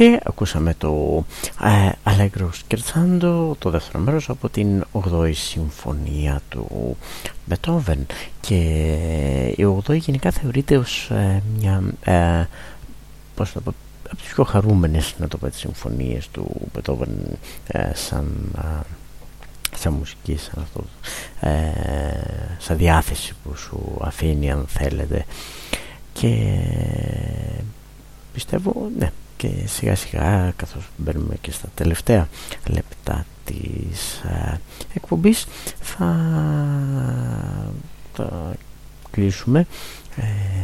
Και ακούσαμε το ε, Allegro Scherzando το δεύτερο μέρος από την 8η συμφωνία του Beethoven. Και η 8η γενικά θεωρείται ως ε, μια ε, πώς το πω, από τις πιο χαρούμενες να το πω, συμφωνίες του Beethoven ε, σαν σαν μουσική, σαν, αυτό, ε, σαν διάθεση που σου αφήνει αν θέλετε. Και πιστεύω ναι και σιγά σιγά καθώς μπαίνουμε και στα τελευταία λεπτά της ε, εκπομπής θα, θα κλείσουμε. ε,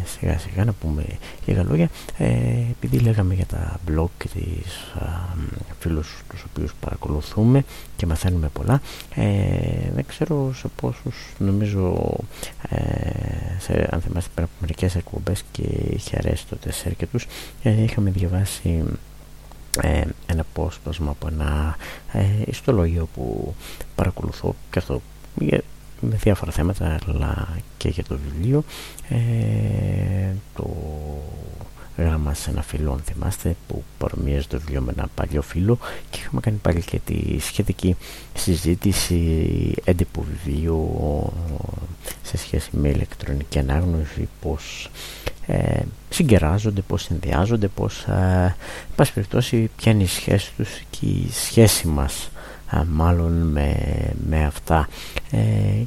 σιγά σιγά να πούμε λίγα λόγια. Ε, επειδή λέγαμε για τα blog και τις ε, φίλους τους οποίους παρακολουθούμε και μαθαίνουμε πολλά ε, δεν ξέρω σε πόσους νομίζω ε, σε, αν θυμάστε πέρα από μερικές εκπομπές και είχε αρέσει το τεσσέρ και τους είχαμε διαβάσει ε, ένα απόσπασμα από ένα ε, ιστολόγιο που παρακολουθώ και αυτό με διάφορα θέματα αλλά και για το βιβλίο. Ε, το γράμμα σε ένα φίλο αν θυμάστε που παρομοίαζε το βιβλίο με ένα παλιό φίλο και είχαμε κάνει πάλι και τη σχετική συζήτηση έντυπου βιβλίου σε σχέση με ηλεκτρονική ανάγνωση πως ε, συγκεράζονται, πως συνδυάζονται πως ε, πάση περιπτώσει ποια είναι η σχέση τους και η σχέση μας ε, μάλλον με, με αυτά. Ε,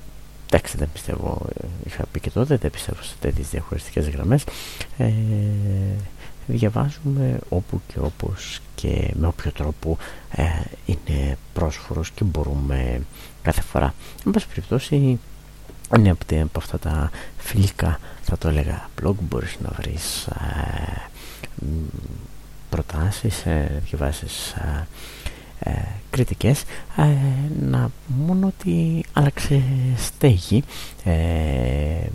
εντάξει δεν πιστεύω είχα πει και τότε δεν πιστεύω σε τέτοιες διαχωριστικές γραμμές. Ε, διαβάζουμε όπου και όπως και με όποιο τρόπο ε, είναι πρόσφορος και μπορούμε κάθε φορά. Εν πάση περιπτώσει είναι από αυτά τα φιλικά θα το έλεγα blog μπορείς να βρεις ε, προτάσεις, ε, διαβάσεις ε, ε, κριτικές ε, να μόνο ότι άλλαξε στέγη. Ε,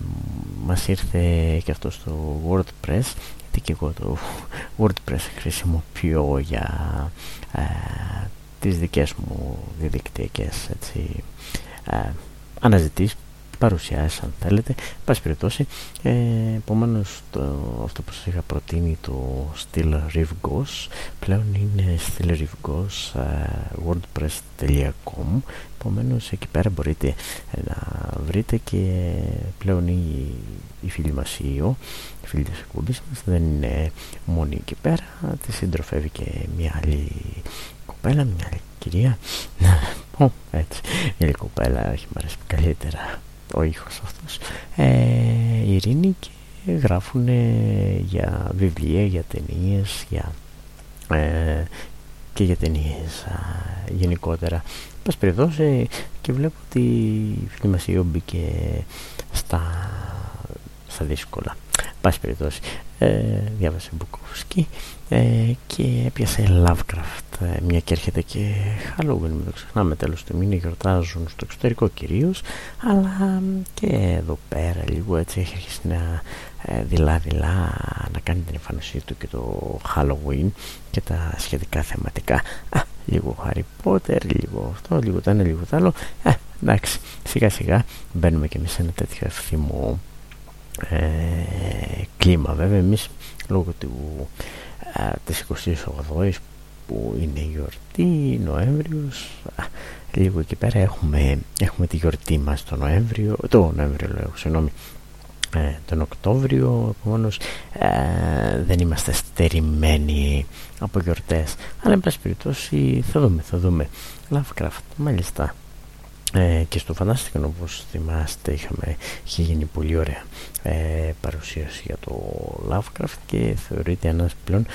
μας ήρθε και αυτό στο WordPress γιατί και εγώ το WordPress χρησιμοποιώ για ε, τις δικές μου διαδικτυακές έτσι, ε, αναζητήσεις παρουσιάσεις αν θέλετε. Πάση περιπτώσει ε, επομένως αυτό που σας είχα προτείνει το Still Riff Goes πλέον είναι Still Riff Goes ε, wordpress.com επομένως εκεί πέρα μπορείτε ε, να βρείτε και πλέον η, η φίλη μας CEO η φίλη της εκπομπής μας δεν είναι μόνη εκεί πέρα τη συντροφεύει και μια άλλη κοπέλα μια άλλη κυρία. Ω, έτσι, μια άλλη κοπέλα έχει μου αρέσει καλύτερα ο ήχος αυτός. Ε, ειρήνη και γράφουν για βιβλία, για ταινίες για, ε, και για ταινίες γενικότερα. Πας περιπτώσει και βλέπω ότι η φίλη μας μπήκε στα, στα δύσκολα. Πάση περιπτώσει. Ε, διάβασε Μπουκόφσκι. ε, και έπιασε Lovecraft. Ε, μια και έρχεται και Halloween μην το ξεχνάμε τέλος του μήνα γιορτάζουν στο εξωτερικό κυρίως. Αλλά και εδώ πέρα λίγο έτσι έχει αρχίσει να δειλά δειλά να κάνει την εμφάνισή του και το Halloween και τα σχετικά θεματικά. Α, λίγο Harry Potter, λίγο αυτό, λίγο το ένα, λίγο το άλλο. Α, εντάξει, σιγά σιγά μπαίνουμε και εμείς σε ένα τέτοιο ευθύμο ε, κλίμα. Βέβαια εμείς λόγω του, α, της 28ης που είναι η γιορτή Νοέμβριος. Α, λίγο εκεί πέρα έχουμε, έχουμε τη γιορτή μας το Νοέμβριο το Νοέμβριο λέω συγγνώμη ε, τον Οκτώβριο επομένως. Ε, δεν είμαστε στερημένοι από γιορτές. Αλλά εν πάση περιπτώσει θα δούμε θα δούμε. Lovecraft μάλιστα ε, και στο φαντάστηκαν όπως θυμάστε είχαμε, είχε γίνει πολύ ωραία ε, παρουσίαση για το Lovecraft και θεωρείται ένας πλέον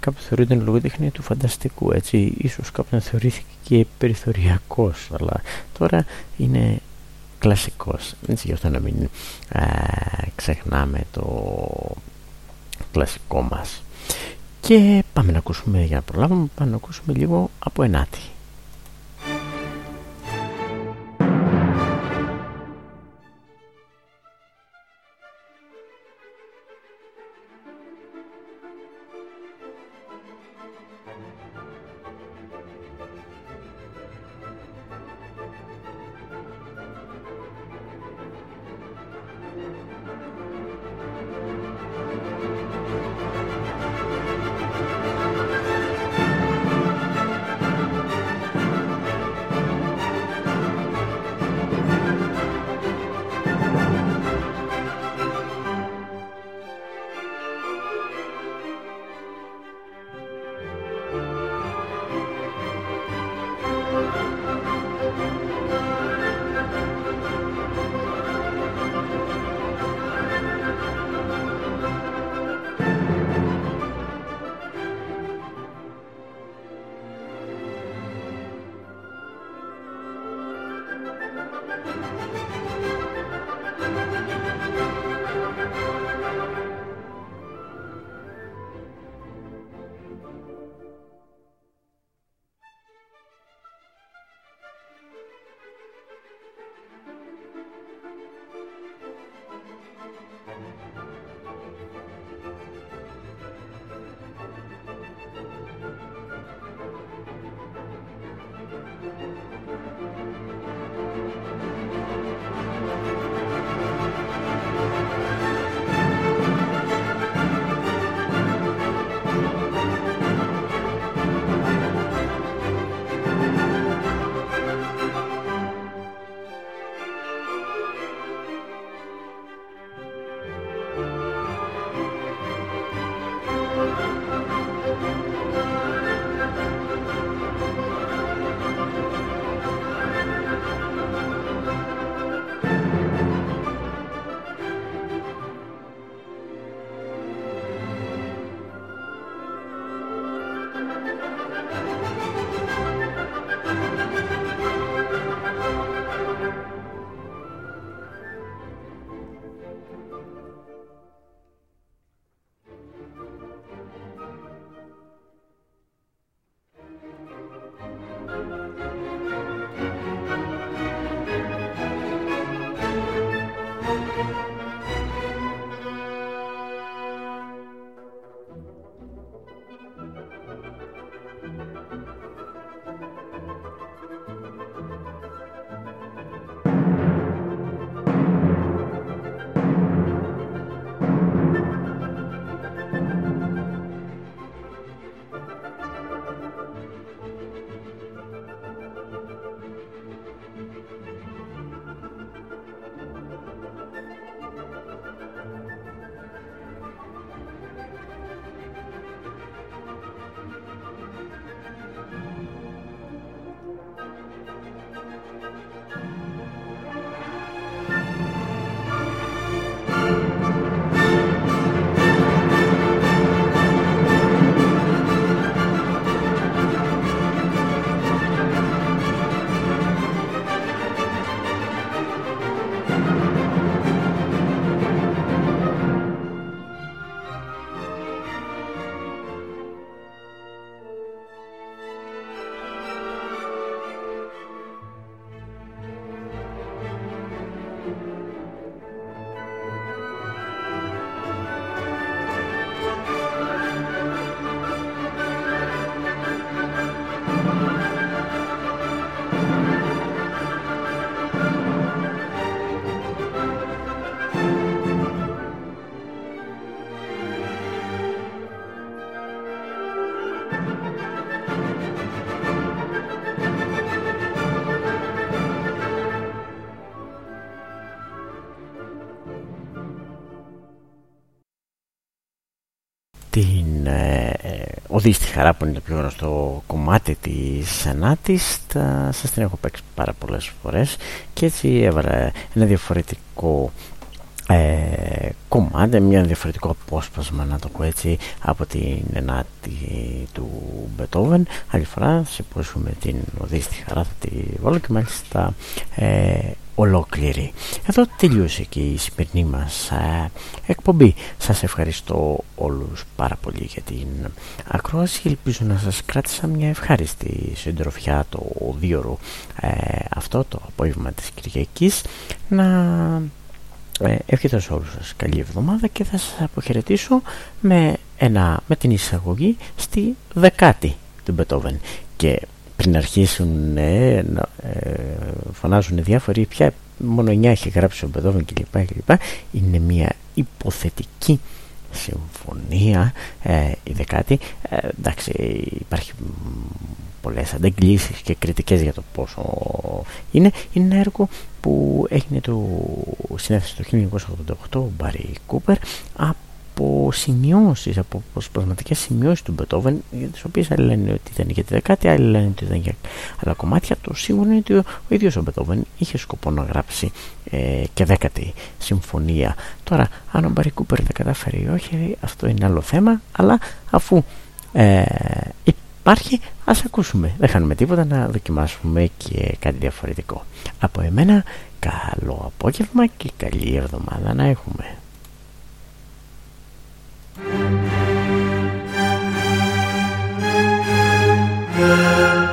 κάποιο θεωρείται λογοτεχνία του φανταστικού έτσι. Ίσως κάποιον θεωρήθηκε και περιθωριακός αλλά τώρα είναι κλασικός. Έτσι γι' αυτό να μην ε, ξεχνάμε το κλασικό μας. Και πάμε να ακούσουμε για να προλάβουμε πάμε να ακούσουμε λίγο από ενάτη την ε, Οδή στη Χαρά που είναι το πιο γνωστό κομμάτι της Ανάτης. Σας την έχω παίξει πάρα πολλές φορές και έτσι έβαλα ένα διαφορετικό ε, κομμάτι, μια διαφορετικό απόσπασμα να το πω έτσι από την ενάτη του Μπετόβεν. Άλλη φορά θα σε την οδή στη χαρά θα τη βάλω και μάλιστα ε, ολόκληρη. Εδώ τελείωσε και η σημερινή μας ε, εκπομπή. Σας ευχαριστώ όλους πάρα πολύ για την ακρόαση. Ελπίζω να σας κράτησα μια ευχάριστη συντροφιά το δύο ε, αυτό το απόγευμα της Κυριακής. Να ε, εύχεται σε όλους σας καλή εβδομάδα και θα σας αποχαιρετήσω με, ένα, με την εισαγωγή στη δεκάτη του Μπετόβεν και πριν αρχίσουν ε, να ε, φωνάζουν διάφοροι πια μόνο 9 έχει γράψει ο Μπετόβεν κλπ. είναι μια υποθετική συμφωνία ε, η δεκάτη ε, εντάξει υπάρχει πολλές αντεγκλήσεις και κριτικές για το πόσο είναι είναι ένα έργο που έγινε το συνέθεση το 1988 ο Μπάρι Κούπερ από σημειώσεις, από προσπασματικές σημειώσεις του Μπετόβεν για τις οποίες άλλοι λένε ότι ήταν για τη δεκάτη, άλλοι λένε ότι ήταν για άλλα κομμάτια το σίγουρο είναι ότι ο, ο ίδιος ο Μπετόβεν είχε σκοπό να γράψει ε, και δέκατη συμφωνία. Τώρα αν ο Μπάρι Κούπερ δεν κατάφερε ή όχι αυτό είναι άλλο θέμα αλλά αφού ε, υπάρχει ας ακούσουμε. Δεν χάνουμε τίποτα να δοκιμάσουμε και κάτι διαφορετικό. Από εμένα καλό απόγευμα και καλή εβδομάδα να έχουμε Thank you.